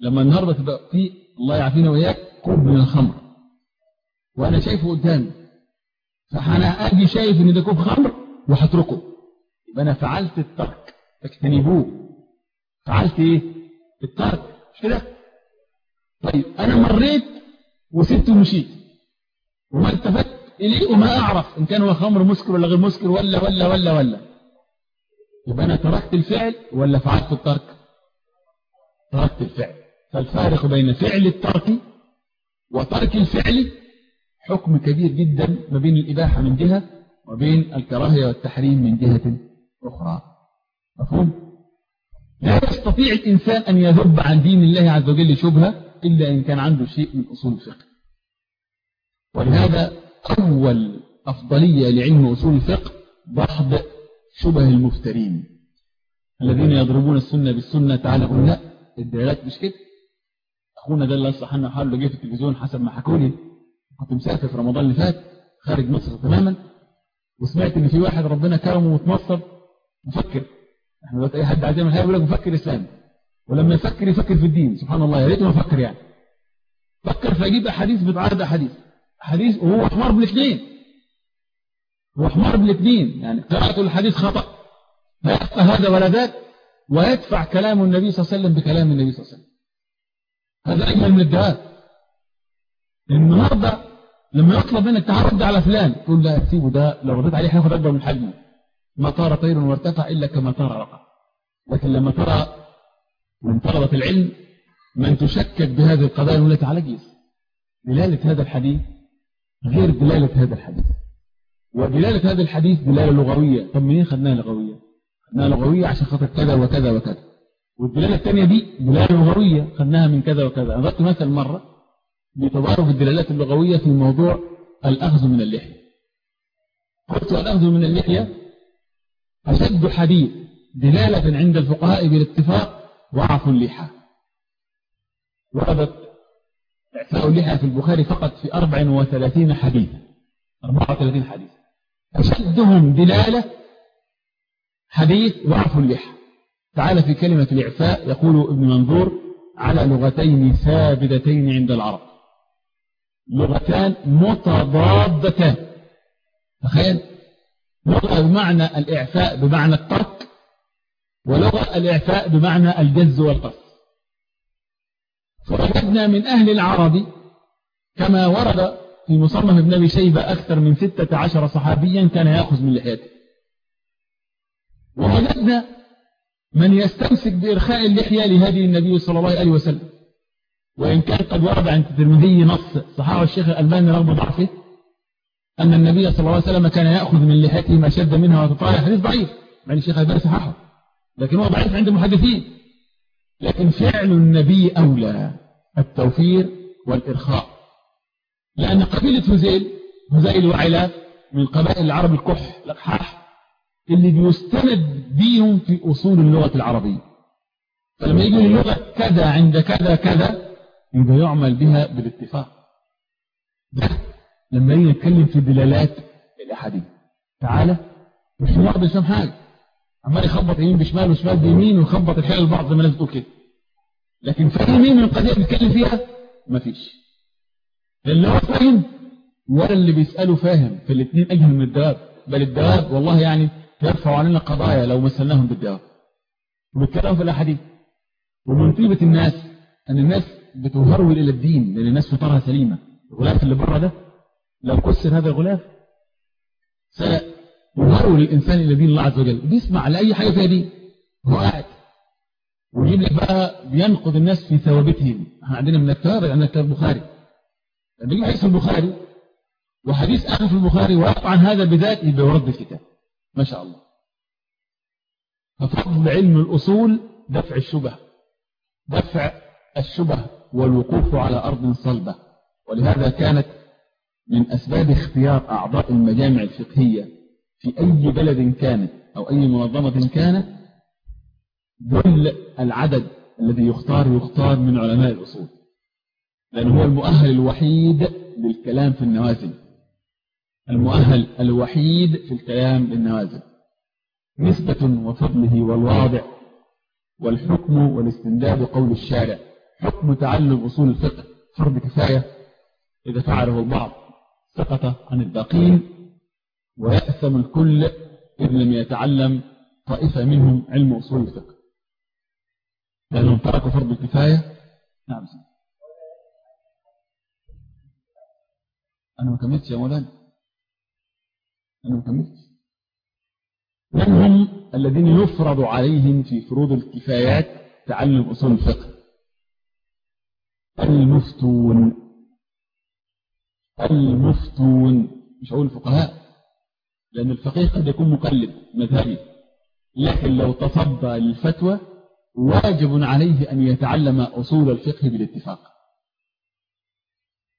[SPEAKER 1] لما النهارده تبقى في الله يعافينا وإياك كوب من الخمر. وأنا شايفه قدامي. فأنا أجي شايف إن ده كوب خمر وهتركه. يبقى أنا فعلت الترك. فاجتنبوه فعلت إيه؟ الترك مش كده؟ طيب أنا مريت وسبت ومشيت. وما التفت إليه وما أعرف إن كان هو خمر مسكر ولا غير مسكر ولا ولا ولا ولا. يبقى أنا تركت الفعل ولا فعلت الترك؟ تركت الفعل. فالفارق بين فعل الترك وترك الفعل حكم كبير جدا ما بين الإباحة من جهة وبين الكراهية والتحريم من جهة أخرى. مفهوم؟ لا يستطيع الإنسان أن يذب عن دين الله عز وجل شبهة إلا إن كان عنده شيء من أصول الفقه؟ ولهذا أول أفضلية لعلم أصول الفقه ضحض شبه المفترين الذين يضربون السنة بالسنة. تعالى قل لا الدلالات مش كده؟ أخونا ده صح عنه حاله جه في التلفزيون حسب ما حكوا لي كنت مسافر في رمضان اللي فات خارج مصر تماما وسمعت إن في واحد ربنا كرمه وتنصر مفكر. إحنا دلوقتي اي حد عايز يعمل حاجة يقول لك مفكر إسلامي. ولما يفكر يفكر في الدين. سبحان الله يا ريته ما فكر يعني. فكر فيجيب أحاديث بتعارض أحاديث. أحاديث وهو حمار بالاثنين هو حمار بالاثنين يعني قراءة الحديث لا يخطأ هذا ولا ذاك ويدفع كلام النبي صلى الله عليه وسلم بكلام النبي صلى الله عليه وسلم. هذا أجمل من الدعاء. النهارده لما يطلب منك تعال رد على فلان تقول لا سيبه ده لو رديت عليه هياخد اكبر من حجمه. ما طار طير وارتفع إلا كما طار رقع لكن لما ترى من طلبة العلم من تشكك بهذه القضايا لك تعالى جيس دلالة هذا الحديث غير دلالة هذا الحديث. ودلالة هذا الحديث دلالة لغوية. طب منين خدناها لغوية؟ خدناها لغوية عشان خاطر كذا وكذا وكذا. والدلالة الثانية دي دلالة لغوية خدناها من كذا وكذا. أنا مثل مرة بتضارب الدلالات اللغوية في موضوع الأخذ من اللحية. قلت الأخذ من اللحية أشد حديث دلالة عند الفقهاء بالاتفاق وعفو اللحى. وردت إعفاء اللحى في البخاري فقط في 34 حديث 34 حديث أشدهم دلالة حديث وعفو اللحى. تعالى في كلمة الإعفاء يقول ابن منظور على لغتين ثابتتين عند العرب. لغتان متضادتان. تخيل؟ لغة بمعنى الإعفاء بمعنى الترك ولغة الإعفاء بمعنى الجز والقص فوجدنا من أهل العرب كما ورد في مصنف ابن أبي شيبة أكثر من ستة عشر صحابيا كان يأخذ من لحيته. ووجدنا من يستمسك بإرخاء اللحية لهدي النبي صلى الله عليه وسلم. وإن كان قد ورد عند الترمذي نص صححه الشيخ الألباني رغم ضعفه أن النبي صلى الله عليه وسلم كان يأخذ من لحيته ما شد منها وتطالع حديث ضعيف يعني الشيخ الألباني صححه لكن هو ضعيف عند المحدثين. لكن فعل النبي أولى التوفير والإرخاء. لأن قبيلة هزيل هزيل وعلاف من قبائل العرب الكح الأقحاح اللي بيستند بيهم في أصول اللغة العربية. فلما يجي اللغة كذا عند كذا كذا يبقى يعمل بها بالاتفاق. ده لما يجي نتكلم في دلالات الأحاديث. تعالى مش واحد مش فاهم حاجة. عمال يخبط يمين بشمال وشمال بيمين ويخبط الحيل البعض زي ما الناس بتقول كده. لكن فاهم مين من القضية بيتكلم فيها؟ مفيش اللي هو فاهم ولا اللي بيسأله فاهم. في الاثنين أجهل من الدواب. بل الدواب والله يعني يرفع علينا قضايا لو مثلناهم بالدواب. وبيتكلموا في الأحاديث. ومن طيبة الناس أن الناس بتهرول إلى الدين لأن الناس فطرها سليمة. الغلاف اللي بره ده لو كسر هذا الغلاف سيهرول الإنسان إلى دين الله عز وجل. بيسمع لأي حاجة فيها دين هو قاعد ويجيب لك بقى بينقض الناس في ثوابتهم. إحنا عندنا من التوابع عندنا كتاب البخاري. بيجي حديث البخاري وحديث آخر في البخاري ويقطع عن هذا بذات يبقى يرد الكتاب. ما شاء الله. ففضل علم الأصول دفع الشبه. دفع الشبه والوقوف على أرض صلبة. ولهذا كانت من أسباب اختيار أعضاء المجامع الفقهية في أي بلد كانت أو أي منظمة كانت ذل العدد الذي يختار يختار من علماء الأصول لأنه هو المؤهل الوحيد للكلام في النوازل. المؤهل الوحيد في الكلام للنوازل نسبة وفضله والواضع والحكم والاستنداد قول الشارع. حكم تعلم أصول الفقه. فرض كفاية إذا فعله البعض. سقط عن الباقين ويأثم الكل إذ لم يتعلم طائفة منهم علم أصول الفقه. لأنهم تركوا فرض الكفاية؟ نعم أنا ما كملتش يا مولانا. أنا ما كملتش. من هم الذين يفرض عليهم في فروض الكفايات تعلم أصول الفقه؟ المفتون. المفتون. مش هقول الفقهاء لأن الفقيه قد يكون مقلد مذهبي. لكن لو تصدى للفتوى واجب عليه أن يتعلم أصول الفقه بالاتفاق.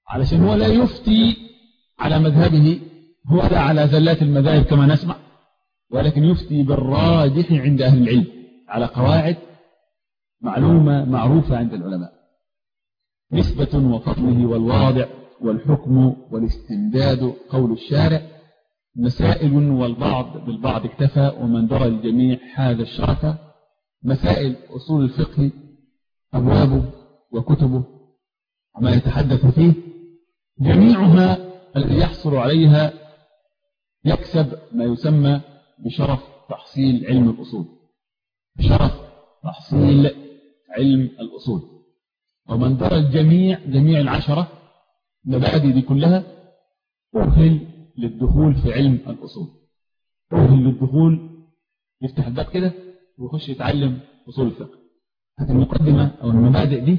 [SPEAKER 1] علشان هو لا يفتي على مذهبه هو لا على زلات المذاهب كما نسمع ولكن يفتي بالراجح عند أهل العلم. على قواعد معلومة معروفة عند العلماء. نسبة وفضله والواضع. والحكم والاستمداد قول الشارع مسائل والبعض بالبعض اكتفى ومن درى الجميع هذا الشرف مسائل أصول الفقه أبوابه وكتبه وما يتحدث فيه. جميعها الذي يحصل عليها يكسب ما يسمى بشرف تحصيل علم الأصول. بشرف تحصيل علم الأصول. ومن درى الجميع جميع العشرة مبادئ دي كلها أهل للدخول في علم الأصول. أهل للدخول يفتح الباب كده ويخش يتعلم أصول الفقه. هذه المقدمة أو المبادئ دي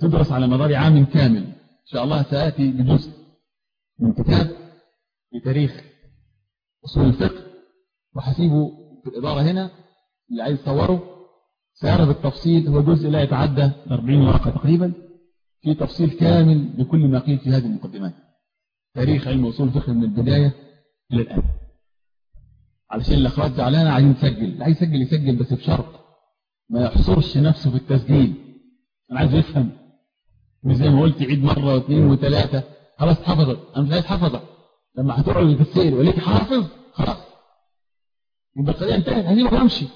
[SPEAKER 1] تدرس على مدار عام كامل. إن شاء الله سآتي بجزء من كتاب بتاريخ أصول الفقه. وحسيبه في الإدارة هنا. اللي عايز يصوره سيرى بالتفصيل هو جزء لا يتعدى 40 ورقة تقريبا. في تفصيل كامل بكل ما قيل في هذه المقدمات. تاريخ علم أصول الفقه من البداية إلى الآن. علشان الأخوات زعلانة عايزين يسجل. اللي عايز يسجل يسجل بس بشرط ما يحصرش نفسه في التسجيل. أنا عايز يفهم. مش زي ما قلت عيد مرة واثنين وثلاثة. خلاص حفظت أنا مش عايز حفظت لما هتقعد في السير وليك حافظ. خلاص. يبقى القضية انتهت. هسيبك وامشي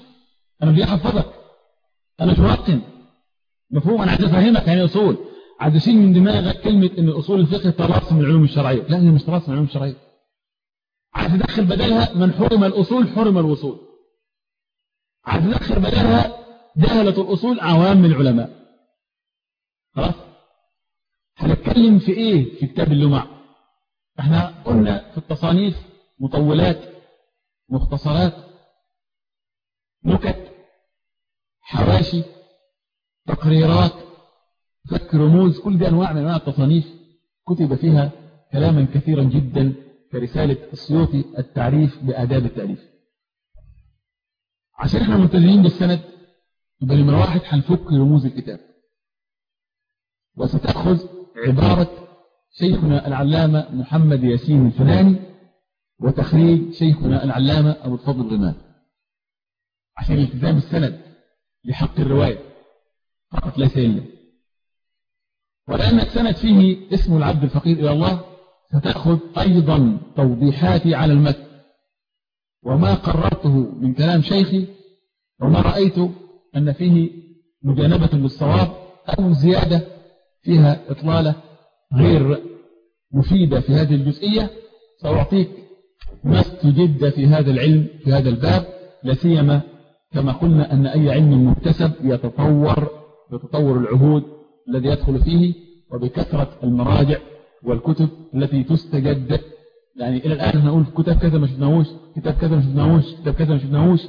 [SPEAKER 1] أنا مش أحفظك. أنا مش مؤتن مفهوم؟ أنا عايز أفهمك يعني أصول. عايز أشيل من دماغك كلمة إن أصول الفقه طلاسم من العلوم الشرعية. لا هي مش طلاسم من العلوم الشرعية. عايز تدخل بدلها من حرم الأصول حرم الوصول. عايز تدخل بدلها جهلة الأصول عوام العلماء. خلاص؟ هنتكلم في إيه؟ في كتاب اللمع. إحنا قلنا في التصانيف مطولات مختصرات نكت حواشي تقريرات فك رموز كل دي أنواع من أنواع التصانيف كتب فيها كلاما كثيرا جدا كرسالة السيوطي التعريف بآداب التأليف. عشان إحنا ملتزمين بالسند يبقى نمرة واحد هنفك رموز الكتاب. وستأخذ عبارة شيخنا العلامة محمد ياسين الفلاني وتخريج شيخنا العلامة أبو الفضل الغمام عشان التزام السند لحق الرواية فقط ليس إلا ولأن السند فيه اسم العبد الفقير إلى الله ستأخذ أيضا توضيحاتي على المتن وما قررته من كلام شيخي وما رأيت أن فيه مجانبة للصواب أو زيادة فيها إطلالة غير مفيدة في هذه الجزئية. سأعطيك ما استجد في هذا العلم في هذا الباب لا سيما كما قلنا أن أي علم مكتسب يتطور بتطور العهود الذي يدخل فيه وبكثرة المراجع والكتب التي تستجد. يعني إلى الآن إحنا نقول كتاب كذا ما شفناهوش كتاب كذا ما شفناهوش كتاب كذا ما شفناهوش.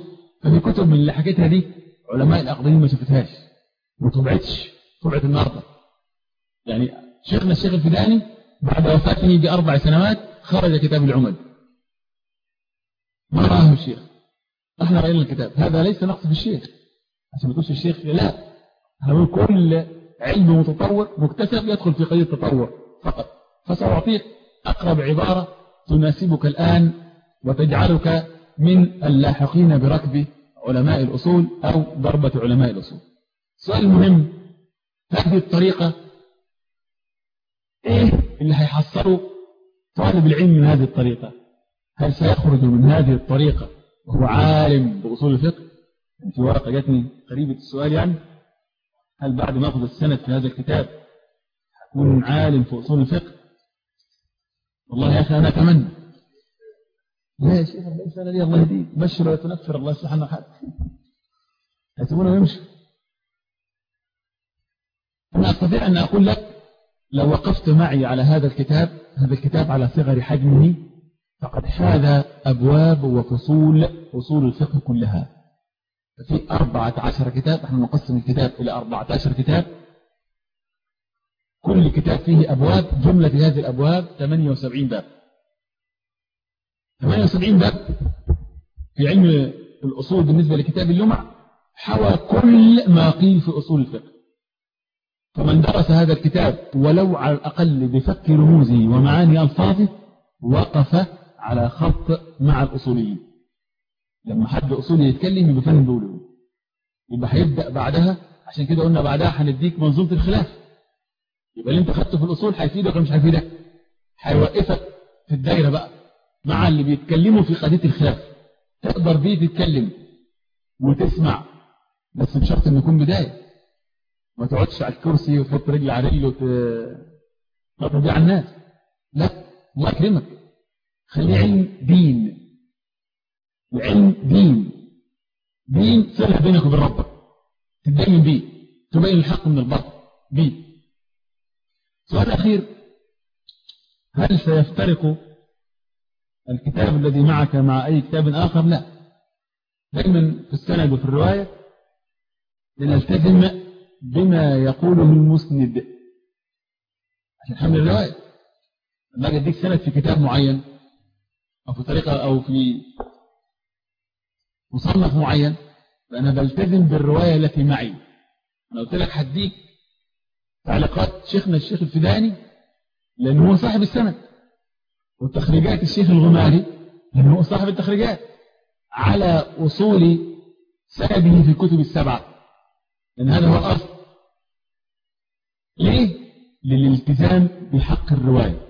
[SPEAKER 1] ففي كتب من اللي حكيتها دي علماء الأقدمين ما شفتهاش ما طبعتش طبعت النهارده. يعني شيخنا الشيخ الفداني بعد وفاته بأربع سنوات خرج كتاب العمد ما رآه الشيخ. إحنا رأينا الكتاب. هذا ليس نقص في الشيخ. عشان ما تقولش الشيخ لا. إحنا كل علم متطور مكتسب يدخل في قضية التطور فقط. فسأعطيك أقرب عبارة تناسبك الآن وتجعلك من اللاحقين بركب علماء الأصول أو ضربة علماء الأصول. السؤال المهم هذه الطريقة إيه اللي هيحصله طالب العلم من هذه الطريقة؟ هل سيخرج من هذه الطريقة؟ وهو عالم بأصول الفقه. في ورقة جاتني قريبة السؤال يعني. هل بعد ما أخذ السند في هذا الكتاب أكون عالم في أصول الفقه؟ والله يا أخي أنا أتمنى. لا يا شيخ ليس لي الله يهديك. بشر وتنفر الله سبحانه وتعالى يسيبونه ويمشي أنا أستطيع أن أقول لك لو وقفت معي على هذا الكتاب هذا الكتاب على صغر حجمه فقد حاذ أبواب وفصول فصول الفقه كلها. في أربعة عشر كتاب نحن نقسم الكتاب إلى أربعة عشر كتاب. كل كتاب فيه أبواب جملة هذه الأبواب 78 باب. 78 باب في علم الأصول بالنسبة لكتاب اللمع حوى كل ما قيل في أصول الفقه. فمن درس هذا الكتاب ولو على الأقل بفك رموزه ومعاني ألفاظه وقف على خط مع الأصوليين. لما حد أصولي يتكلم يبقى فاهم دوله يبقى هيبدأ بعدها عشان كده قلنا بعدها هنديك منظومة الخلاف. يبقى اللي انت خدته في الأصول هيفيدك ولا مش هيفيدك؟ هيوقفك في الدايرة بقى مع اللي بيتكلموا في قضية الخلاف. تقدر بيه تتكلم وتسمع بس بشرط ان يكون بداية. ما تقعدش على الكرسي وتحط رجل على رجل وتطبيع على الناس. لا الله يكرمك. خليه علم دين. العلم دين دين صلح بينك وبين ربك. تدين بيه تبين الحق من الباطل بيه سؤال أخير هل سيفترق الكتاب الذي معك مع أي كتاب آخر؟ لا. دائما في السند وفي الرواية لنلتزم بما يقوله المسند. عشان حمل الرواية. لما أجي أديك سند في كتاب معين أو في طريقة أو في مصنف معين فأنا بلتزم بالرواية التي معي. أنا قلت لك هديك تعليقات شيخنا الشيخ الفداني لأنه هو صاحب السند وتخريجات الشيخ الغماري لأنه هو صاحب التخريجات على أصول سنده في الكتب السبعة. لأن هذا هو الأصل. ليه؟ للالتزام بحق الرواية.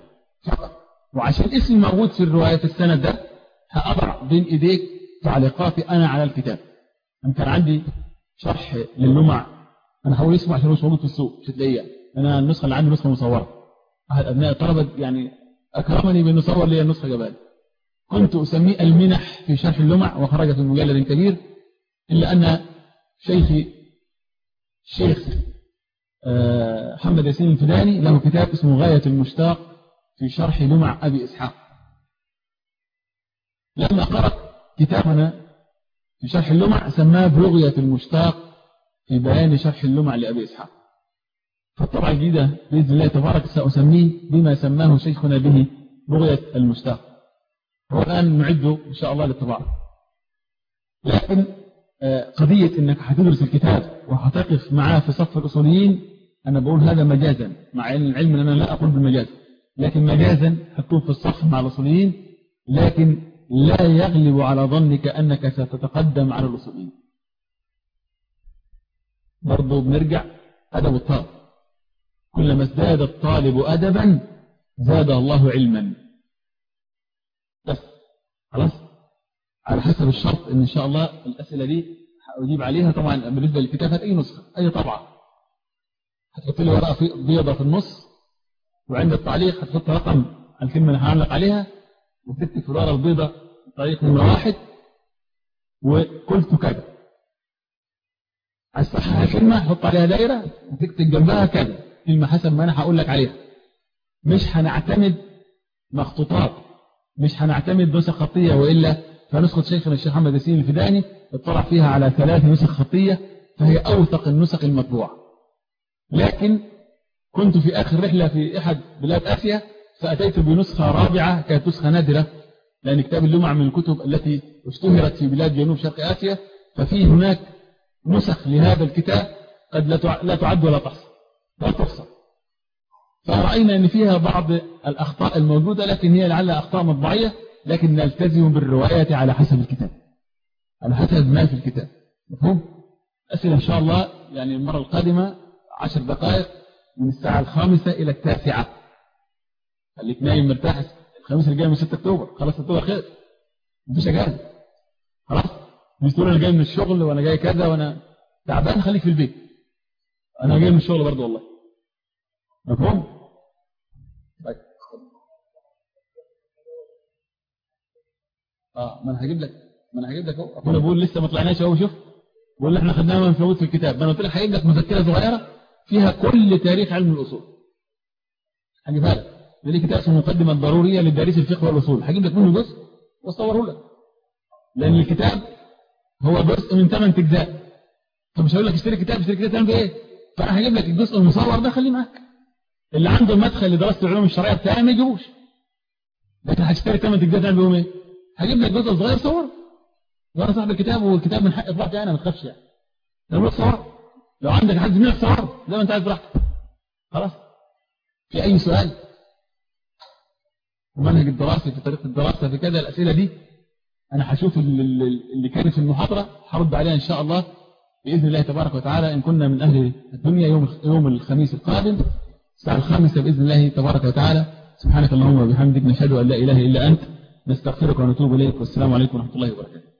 [SPEAKER 1] فقط. وعشان اسمي موجود في الرواية في السند ده هأضع بين إيديك تعليقاتي أنا على الكتاب. أنا كان عندي شرح للمع أنا هقول اسمه عشان مش موجود في السوق مش هتلاقيه أنا النسخة اللي عندي نسخة مصورة. أحد أبناء الطلبة يعني أكرمني بأن يصور لي النسخة جبال كنت أسميه المنح في شرح اللمع وخرج في مجلد كبير إلا أن شيخي الشيخ محمد ياسين الفداني له كتاب اسمه غاية المشتاق في شرح لمع أبي إسحاق. لما قرأ كتابنا في شرح اللمع سماه بغية المشتاق في بيان شرح اللمع لأبي إسحاق. فالطبعة الجديدة بإذن الله تبارك سأسميه بما سماه شيخنا به بغية المشتاق. هو الآن نعده إن شاء الله للطباعة. لكن قضية أنك هتدرس الكتاب وهتقف معاه في صف الأصوليين أنا بقول هذا مجازا مع العلم أن أنا لا أقول بالمجاز. لكن مجازا هتكون في الصف مع الأصوليين لكن لا يغلب على ظنك أنك ستتقدم على الأصوليين برضو بنرجع أدب الطالب. كلما ازداد الطالب أدبا زاد الله علما. بس خلاص؟ على حسب الشرط إن شاء الله الأسئلة دي هأجيب عليها. طبعا بالنسبة للكتاب أي نسخة. أي طبعة هتحط لي ورقة بيضة في النص وعند التعليق هتحط رقم الكلمة اللي هعلق عليها. في الورقة البيضة طريق نمرة واحد وقلت كذا. عايز الكلمة حط عليها دايرة وتكتب جنبها كذا. كلمة حسب ما أنا هقول لك عليها. مش هنعتمد مخطوطات. مش هنعتمد نسخ خطية وإلا فنسخة شيخنا الشيخ محمد ياسين الفداني اطلع فيها على ثلاث نسخ خطية فهي أوثق النسخ المطبوعة. لكن كنت في آخر رحلة في أحد بلاد آسيا فأتيت بنسخة رابعة كانت نسخة نادرة لأن كتاب اللمع من الكتب التي اشتهرت في بلاد جنوب شرق آسيا ففي هناك نسخ لهذا الكتاب قد لا تعد ولا تحصى لا تحصى. فرأينا أن فيها بعض الأخطاء الموجودة لكن هي لعلها أخطاء مطبعية لكن نلتزم بالروايات على حسب الكتاب. على حسب ما في الكتاب. مفهوم؟ أسئلة إن شاء الله يعني المرة القادمة عشر دقائق من الساعة الخامسة إلى التاسعة. نايم مرتاح. الخميس اللي جاي من 6 أكتوبر. خلاص أكتوبر خير. مفيش أجازة. خلاص. مش تقول أنا جاي من الشغل وأنا جاي كذا وأنا تعبان. خليك في البيت. أنا جاي من الشغل برضه والله. مفهوم؟ طيب. آه ما أنا هجيب لك ما أنا هجيب لك أهو. أنا بقول لسه ما طلعناش أهو. شوف. بقول إحنا خدناها من فوت في الكتاب. ما أنا قلت لك هجيب لك مذكرة صغيرة فيها كل تاريخ علم الأصول. هجيبها لك. دي كتاب اسمه المقدمه الضروريه لدارس الفقه والأصول. هجيب لك منه جزء واصوره لك. لأن الكتاب هو جزء من ثمان اجزاء فمش هقول لك اشتري كتاب اشتري كتاب تعمل إيه؟ فانا هجيب لك الجزء المصور ده خليه معاك. اللي عنده مدخل لدراسة العلوم الشرعية بتاعي ما يجيبوش. لكن هتشتري ثمان اجزاء تعمل بيهم إيه؟ هجيب لك جزء صغير صور. وأنا صاحب الكتاب والكتاب من حق اطباعتي أنا ما تخافش يعني. لو صور لو عندك حد منك صور زي ما أنت عايز براحتك. خلاص. في أي سؤال؟ ومنهج الدراسة في طريقة الدراسة في كذا الأسئلة دي أنا هشوف اللي كانت في المحاضرة هرد عليها إن شاء الله بإذن الله تبارك وتعالى إن كنا من أهل الدنيا يوم يوم الخميس القادم الساعة الخامسة بإذن الله تبارك وتعالى. سبحانك اللهم وبحمدك نشهد أن لا إله إلا أنت نستغفرك ونتوب إليك والسلام عليكم ورحمة الله وبركاته.